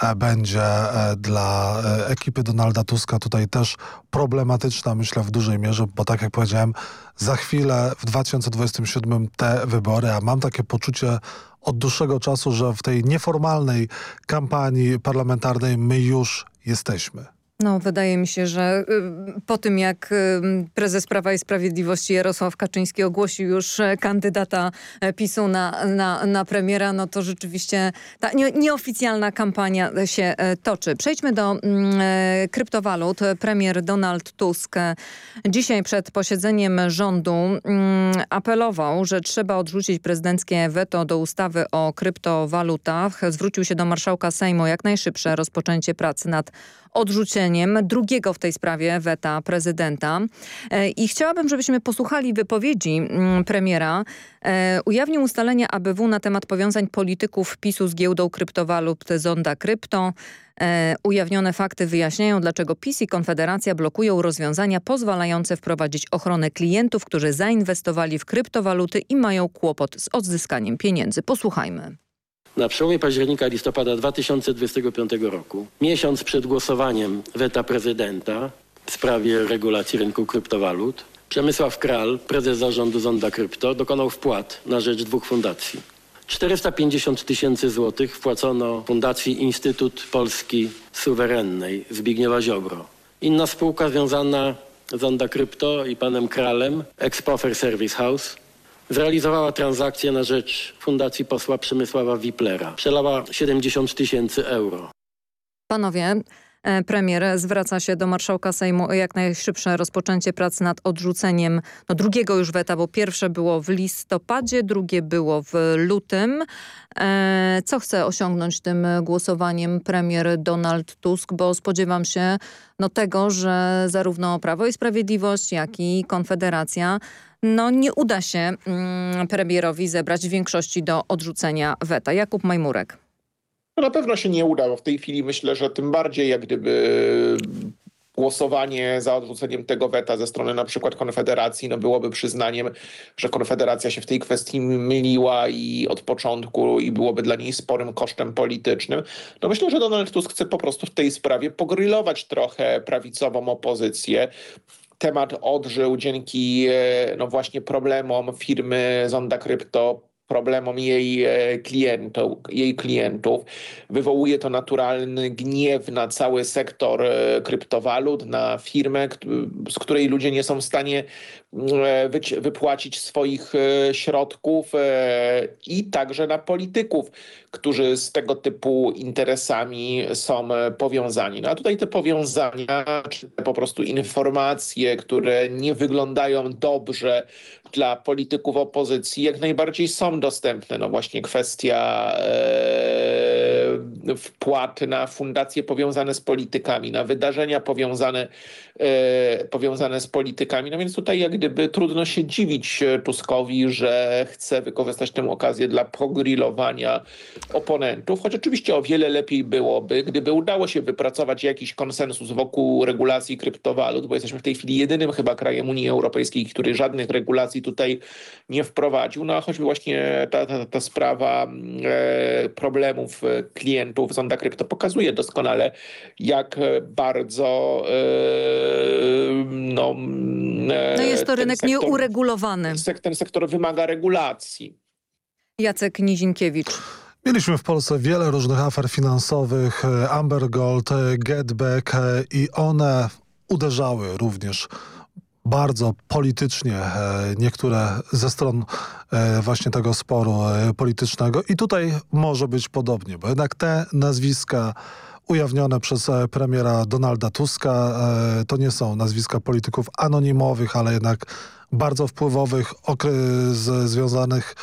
e, będzie e, dla ekipy Donalda Tuska tutaj też problematyczna, myślę, w dużej mierze, bo tak jak powiedziałem, za chwilę w 2027 te wybory, a mam takie poczucie od dłuższego czasu, że w tej nieformalnej kampanii parlamentarnej my już jesteśmy. No, wydaje mi się, że y, po tym jak y, prezes Prawa i Sprawiedliwości Jarosław Kaczyński ogłosił już e, kandydata e, PiSu na, na, na premiera, no to rzeczywiście ta nie, nieoficjalna kampania się e, toczy. Przejdźmy do mm, kryptowalut. Premier Donald Tusk dzisiaj przed posiedzeniem rządu mm, apelował, że trzeba odrzucić prezydenckie weto do ustawy o kryptowalutach. Zwrócił się do marszałka Sejmu jak najszybsze rozpoczęcie pracy nad odrzuceniem drugiego w tej sprawie weta prezydenta. E, I chciałabym, żebyśmy posłuchali wypowiedzi mm, premiera. E, ujawnił ustalenia ABW na temat powiązań polityków PiSu z giełdą kryptowalut Zonda Krypto. E, ujawnione fakty wyjaśniają, dlaczego PiS i Konfederacja blokują rozwiązania pozwalające wprowadzić ochronę klientów, którzy zainwestowali w kryptowaluty i mają kłopot z odzyskaniem pieniędzy. Posłuchajmy. Na przełomie października listopada 2025 roku, miesiąc przed głosowaniem weta prezydenta w sprawie regulacji rynku kryptowalut, Przemysław Kral, prezes zarządu Zonda Krypto, dokonał wpłat na rzecz dwóch fundacji. 450 tysięcy złotych wpłacono Fundacji Instytut Polski Suwerennej Zbigniewa Ziobro. Inna spółka związana z Onda Krypto i panem Kralem, Expofer Service House, zrealizowała transakcję na rzecz Fundacji Posła Przemysława Wiplera. Przelała 70 tysięcy euro. Panowie, e, Premier zwraca się do marszałka Sejmu o jak najszybsze rozpoczęcie prac nad odrzuceniem no, drugiego już weta, bo pierwsze było w listopadzie, drugie było w lutym. E, co chce osiągnąć tym głosowaniem premier Donald Tusk? Bo spodziewam się no, tego, że zarówno Prawo i Sprawiedliwość, jak i Konfederacja no nie uda się mm, premierowi zebrać większości do odrzucenia weta. Jakub Majmurek. No na pewno się nie uda, bo w tej chwili myślę, że tym bardziej jak gdyby głosowanie za odrzuceniem tego weta ze strony na przykład Konfederacji no byłoby przyznaniem, że Konfederacja się w tej kwestii myliła i od początku i byłoby dla niej sporym kosztem politycznym. No myślę, że Donald Tusk chce po prostu w tej sprawie pogrylować trochę prawicową opozycję temat odżył dzięki e, no właśnie problemom firmy Zonda Krypto problemom jej e, klientów, jej klientów. Wywołuje to naturalny gniew na cały sektor e, kryptowalut, na firmę, z której ludzie nie są w stanie wypłacić swoich środków i także na polityków, którzy z tego typu interesami są powiązani. No a tutaj te powiązania, czy po prostu informacje, które nie wyglądają dobrze dla polityków opozycji, jak najbardziej są dostępne. No właśnie kwestia e, wpłat na fundacje powiązane z politykami, na wydarzenia powiązane, e, powiązane z politykami. No więc tutaj jak gdyby trudno się dziwić Tuskowi, że chce wykorzystać tę okazję dla pogrillowania oponentów, choć oczywiście o wiele lepiej byłoby, gdyby udało się wypracować jakiś konsensus wokół regulacji kryptowalut, bo jesteśmy w tej chwili jedynym chyba krajem Unii Europejskiej, który żadnych regulacji tutaj nie wprowadził. No a choćby właśnie ta, ta, ta sprawa e, problemów klientów Zonda Krypto pokazuje doskonale, jak bardzo e, no, e, no jest to rynek sektor, nieuregulowany. Ten sektor wymaga regulacji. Jacek Nizinkiewicz. Mieliśmy w Polsce wiele różnych afer finansowych, e, Amber Gold, Getback i one uderzały również bardzo politycznie niektóre ze stron właśnie tego sporu politycznego. I tutaj może być podobnie, bo jednak te nazwiska ujawnione przez premiera Donalda Tuska. To nie są nazwiska polityków anonimowych, ale jednak bardzo wpływowych, z, związanych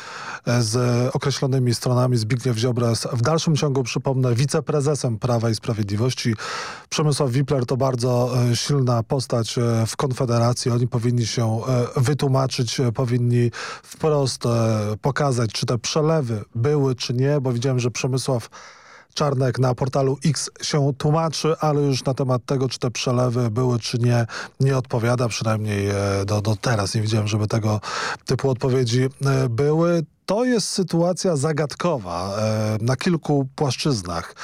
e, z określonymi stronami. Zbigniew Ziobro jest w dalszym ciągu, przypomnę, wiceprezesem Prawa i Sprawiedliwości. Przemysław Wipler to bardzo e, silna postać e, w Konfederacji. Oni powinni się wytłumaczyć, powinni wprost pokazać, czy te przelewy były, czy nie, bo widziałem, że Przemysław Czarnek na portalu X się tłumaczy, ale już na temat tego, czy te przelewy były, czy nie, nie odpowiada, przynajmniej e, do, do teraz. Nie widziałem, żeby tego typu odpowiedzi e, były to jest sytuacja zagadkowa e, na kilku płaszczyznach.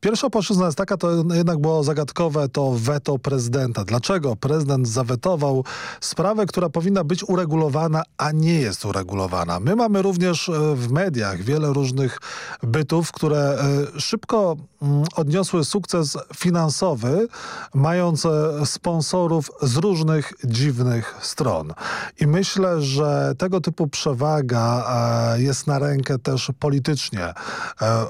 Pierwsza płaszczyzna jest taka, to jednak było zagadkowe, to weto prezydenta. Dlaczego prezydent zawetował sprawę, która powinna być uregulowana, a nie jest uregulowana? My mamy również e, w mediach wiele różnych bytów, które e, szybko mm, odniosły sukces finansowy, mając sponsorów z różnych dziwnych stron. I myślę, że tego typu przewaga jest na rękę też politycznie e,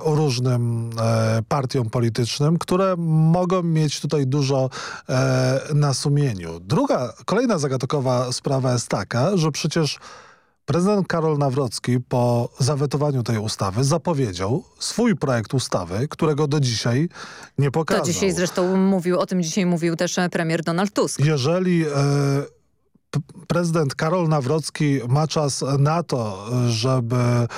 różnym e, partiom politycznym, które mogą mieć tutaj dużo e, na sumieniu. Druga, kolejna zagadkowa sprawa jest taka, że przecież Prezydent Karol Nawrocki po zawetowaniu tej ustawy zapowiedział swój projekt ustawy, którego do dzisiaj nie pokazał. To dzisiaj zresztą mówił, o tym dzisiaj mówił też premier Donald Tusk. Jeżeli e, prezydent Karol Nawrocki ma czas na to, żeby e,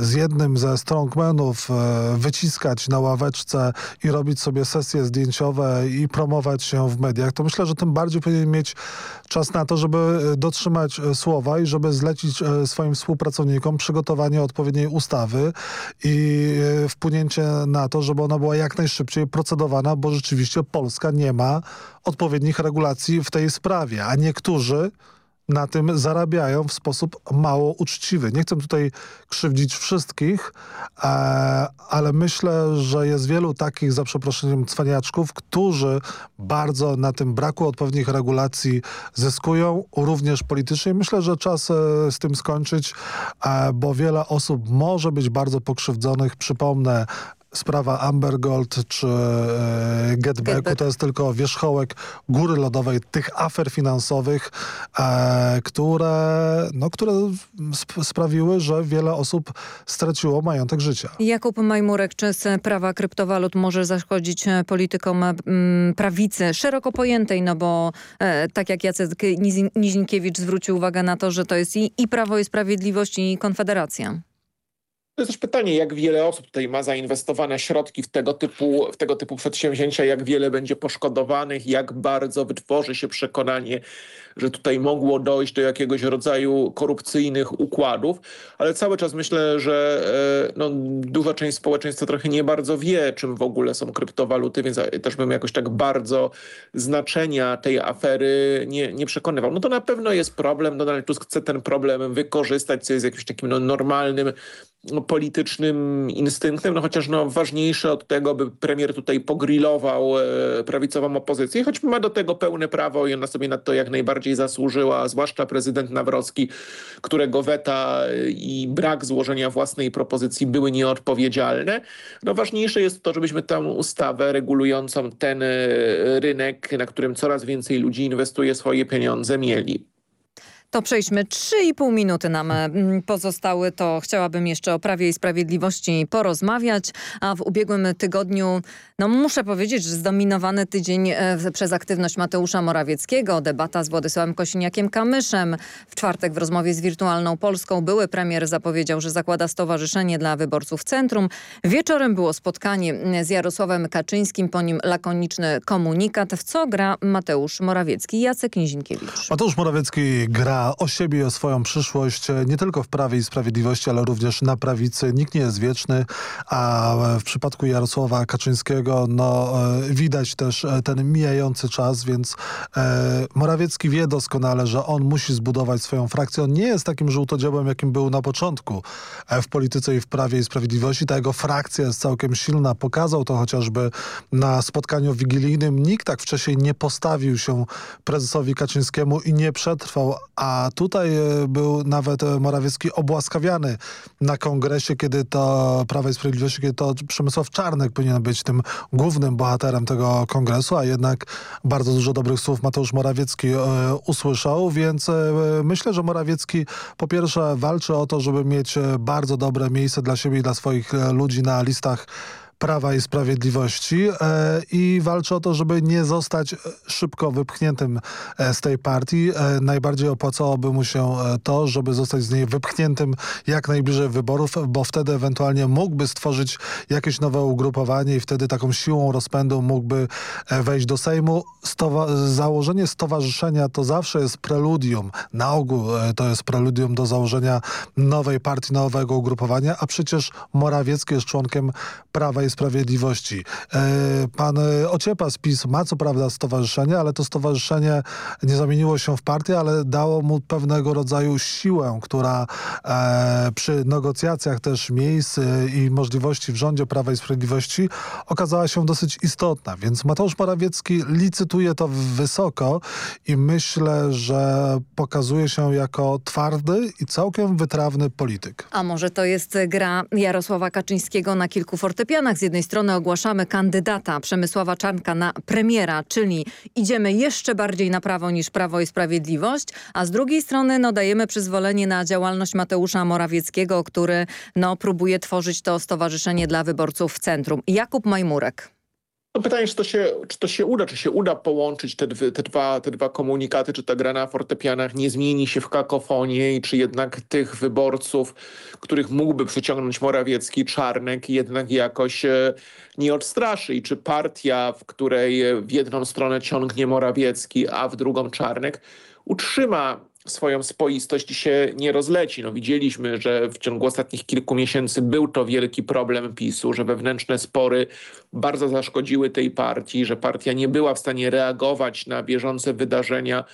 z jednym ze strongmenów e, wyciskać na ławeczce i robić sobie sesje zdjęciowe i promować się w mediach, to myślę, że tym bardziej powinien mieć czas na to, żeby dotrzymać słowa i żeby zlecić e, swoim współpracownikom przygotowanie odpowiedniej ustawy i wpłynięcie na to, żeby ona była jak najszybciej procedowana, bo rzeczywiście Polska nie ma odpowiednich regulacji w tej sprawie, a niektórzy na tym zarabiają w sposób mało uczciwy. Nie chcę tutaj krzywdzić wszystkich, e, ale myślę, że jest wielu takich, za przeproszeniem, cwaniaczków, którzy bardzo na tym braku odpowiednich regulacji zyskują, również politycznie. Myślę, że czas e, z tym skończyć, e, bo wiele osób może być bardzo pokrzywdzonych. Przypomnę, sprawa Amber Gold czy Getbacku to jest tylko wierzchołek góry lodowej tych afer finansowych, e, które, no, które sp sprawiły, że wiele osób straciło majątek życia. Jakub Majmurek, czy z prawa kryptowalut może zaszkodzić e, politykom m, prawicy szeroko pojętej, no bo e, tak jak Jacek Nizinkiewicz zwrócił uwagę na to, że to jest i, i Prawo i Sprawiedliwość i Konfederacja. To jest też pytanie, jak wiele osób tutaj ma zainwestowane środki w tego typu, w tego typu przedsięwzięcia, jak wiele będzie poszkodowanych, jak bardzo wytworzy się przekonanie, że tutaj mogło dojść do jakiegoś rodzaju korupcyjnych układów, ale cały czas myślę, że e, no, duża część społeczeństwa trochę nie bardzo wie, czym w ogóle są kryptowaluty, więc też bym jakoś tak bardzo znaczenia tej afery nie, nie przekonywał. No to na pewno jest problem, Donald Tusk chce ten problem wykorzystać, co jest jakimś takim no, normalnym no, politycznym instynktem, no chociaż no, ważniejsze od tego, by premier tutaj pogrillował e, prawicową opozycję, choć ma do tego pełne prawo i ona sobie na to jak najbardziej zasłużyła, zwłaszcza prezydent Nawrocki, którego weta i brak złożenia własnej propozycji były nieodpowiedzialne. No ważniejsze jest to, żebyśmy tę ustawę regulującą ten e, rynek, na którym coraz więcej ludzi inwestuje swoje pieniądze, mieli. To przejdźmy. Trzy i pół minuty nam mm, pozostały. To chciałabym jeszcze o Prawie i Sprawiedliwości porozmawiać. A w ubiegłym tygodniu, no muszę powiedzieć, że zdominowany tydzień e, przez aktywność Mateusza Morawieckiego, debata z Władysławem Kosiniakiem-Kamyszem. W czwartek w rozmowie z Wirtualną Polską były premier zapowiedział, że zakłada stowarzyszenie dla wyborców Centrum. Wieczorem było spotkanie z Jarosławem Kaczyńskim, po nim lakoniczny komunikat, w co gra Mateusz Morawiecki. Jacek Nizinkiewicz. Mateusz Morawiecki gra o siebie i o swoją przyszłość e, nie tylko w Prawie i Sprawiedliwości, ale również na prawicy. Nikt nie jest wieczny, a w przypadku Jarosława Kaczyńskiego no, e, widać też e, ten mijający czas, więc Morawiecki wie doskonale, że on musi zbudować swoją frakcję. On nie jest takim żółtodziobem, jakim był na początku w polityce i w Prawie i Sprawiedliwości. Ta jego frakcja jest całkiem silna. Pokazał to chociażby na spotkaniu wigilijnym. Nikt tak wcześniej nie postawił się prezesowi Kaczyńskiemu i nie przetrwał, a A tutaj e, był nawet e, Morawiecki obłaskawiany na kongresie, kiedy to Prawa i Sprawiedliwości, kiedy to Przemysław Czarnek powinien być tym głównym bohaterem tego kongresu, a jednak bardzo dużo dobrych słów Mateusz Morawiecki e, usłyszał, więc myślę, że Morawiecki po pierwsze walczy o to, żeby mieć bardzo dobre miejsce dla siebie i dla swoich ludzi na listach Prawa i Sprawiedliwości e, i walczy o to, żeby nie zostać e, szybko wypchniętym e, z tej partii. Najbardziej opłacałoby mu się to, żeby zostać z niej wypchniętym jak najbliżej wyborów, bo wtedy ewentualnie mógłby stworzyć jakieś nowe ugrupowanie i wtedy taką siłą rozpędu mógłby wejść do Sejmu. Stowa założenie stowarzyszenia to zawsze jest preludium. Na ogół to jest preludium do założenia nowej partii, nowego ugrupowania, a przecież Morawiecki jest członkiem Prawa i Sprawiedliwości. E, Pan e, Ociepa z PiS ma co prawda stowarzyszenie, ale to stowarzyszenie nie zamieniło się w partię, ale dało mu pewnego rodzaju siłę, która e, przy negocjacjach też miejsc i możliwości w rządzie Prawa i Sprawiedliwości okazała się dosyć istotna. Więc Mateusz Morawiecki licytuje to wysoko i myślę, że pokazuje się jako twardy i całkiem wytrawny polityk. A może to jest gra Jarosława Kaczyńskiego na kilku fortepianach? Z jednej strony ogłaszamy kandydata Przemysława Czarnka na premiera, czyli idziemy jeszcze bardziej na prawo niż Prawo i Sprawiedliwość, a z drugiej strony no, dajemy przyzwolenie na działalność Mateusza Morawieckiego, który no, próbuje tworzyć to stowarzyszenie dla wyborców w centrum. Jakub Majmurek. No pytanie, czy to, się, czy to się uda, czy się uda połączyć te, te, dwa, te dwa komunikaty, czy ta gra na fortepianach nie zmieni się w kakofonię i czy jednak tych wyborców, których mógłby przyciągnąć Morawiecki, Czarnek jednak jakoś e, nie odstraszy? I czy partia, w której w jedną stronę ciągnie Morawiecki, a w drugą Czarnek, utrzyma swoją spoistość się nie rozleci. No, widzieliśmy, że w ciągu ostatnich kilku miesięcy był to wielki problem PiSu, że wewnętrzne spory bardzo zaszkodziły tej partii, że partia nie była w stanie reagować na bieżące wydarzenia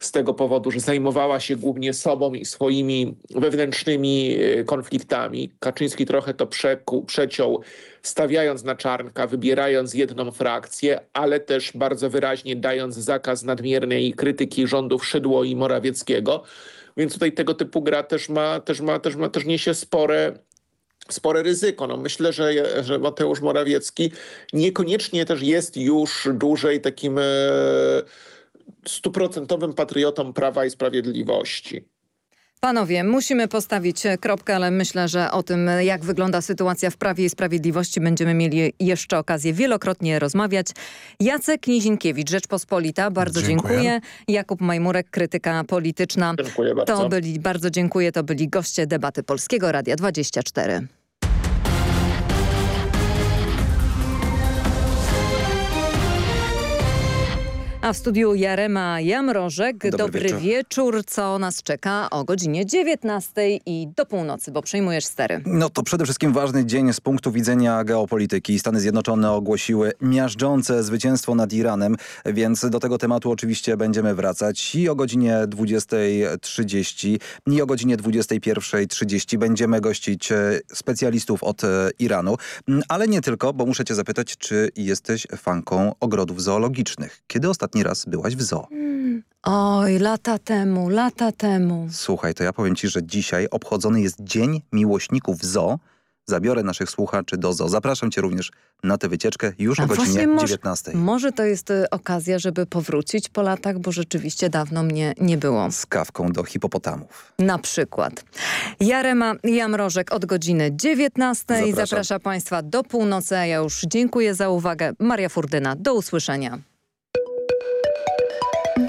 z tego powodu, że zajmowała się głównie sobą i swoimi wewnętrznymi e, konfliktami. Kaczyński trochę to przeku, przeciął, stawiając na Czarnka, wybierając jedną frakcję, ale też bardzo wyraźnie dając zakaz nadmiernej krytyki rządów Szydło i Morawieckiego. Więc tutaj tego typu gra też ma, też ma, też ma, też niesie spore spore ryzyko. No myślę, że, że Mateusz Morawiecki niekoniecznie też jest już dłużej takim e, stuprocentowym patriotą Prawa i Sprawiedliwości. Panowie, musimy postawić kropkę, ale myślę, że o tym, jak wygląda sytuacja w Prawie i Sprawiedliwości będziemy mieli jeszcze okazję wielokrotnie rozmawiać. Jacek Nizinkiewicz, Rzeczpospolita, bardzo dziękuję. dziękuję. Jakub Majmurek, krytyka polityczna. Dziękuję bardzo. To byli, bardzo dziękuję, to byli goście debaty Polskiego Radia 24. A w studiu Jarema Jamrożek. Dobry, Dobry wieczór. wieczór. Co nas czeka o godzinie 19 i do północy, bo przejmujesz stery. No to przede wszystkim ważny dzień z punktu widzenia geopolityki. Stany Zjednoczone ogłosiły miażdżące zwycięstwo nad Iranem, więc do tego tematu oczywiście będziemy wracać. I o godzinie 20.30 i o godzinie 21.30 będziemy gościć e, specjalistów od e, Iranu. Mm, ale nie tylko, bo muszę cię zapytać, czy jesteś fanką ogrodów zoologicznych. Kiedy ostatnio ostatni raz byłaś w zoo? Oj, lata temu, lata temu. Słuchaj, to ja powiem ci, że dzisiaj obchodzony jest Dzień Miłośników Zoo. Zabiorę naszych słuchaczy do zoo. Zapraszam cię również na tę wycieczkę już A o godzinie może, 19. Może to jest y, okazja, żeby powrócić po latach, bo rzeczywiście dawno mnie nie było. Z kawką do hipopotamów. Na przykład. Jarema Jamrożek od godziny 19. Zapraszam. Zaprasza Państwa do północy. A ja już dziękuję za uwagę. Maria Furdyna, do usłyszenia.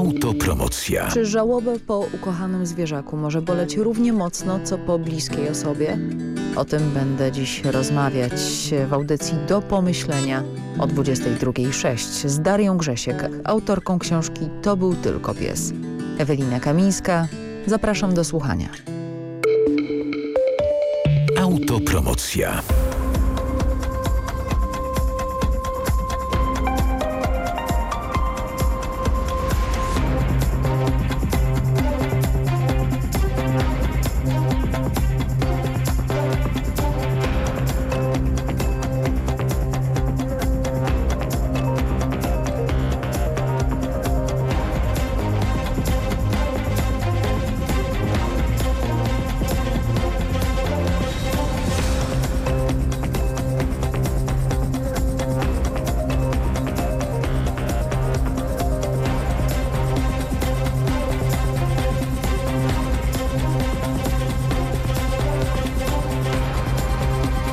Autopromocja. Czy żałobę po ukochanym zwierzaku może boleć równie mocno, co po bliskiej osobie? O tym będę dziś rozmawiać w audycji Do Pomyślenia o 22.06 z Darią Grzesiek, autorką książki To był tylko pies. Ewelina Kamińska, zapraszam do słuchania. Autopromocja.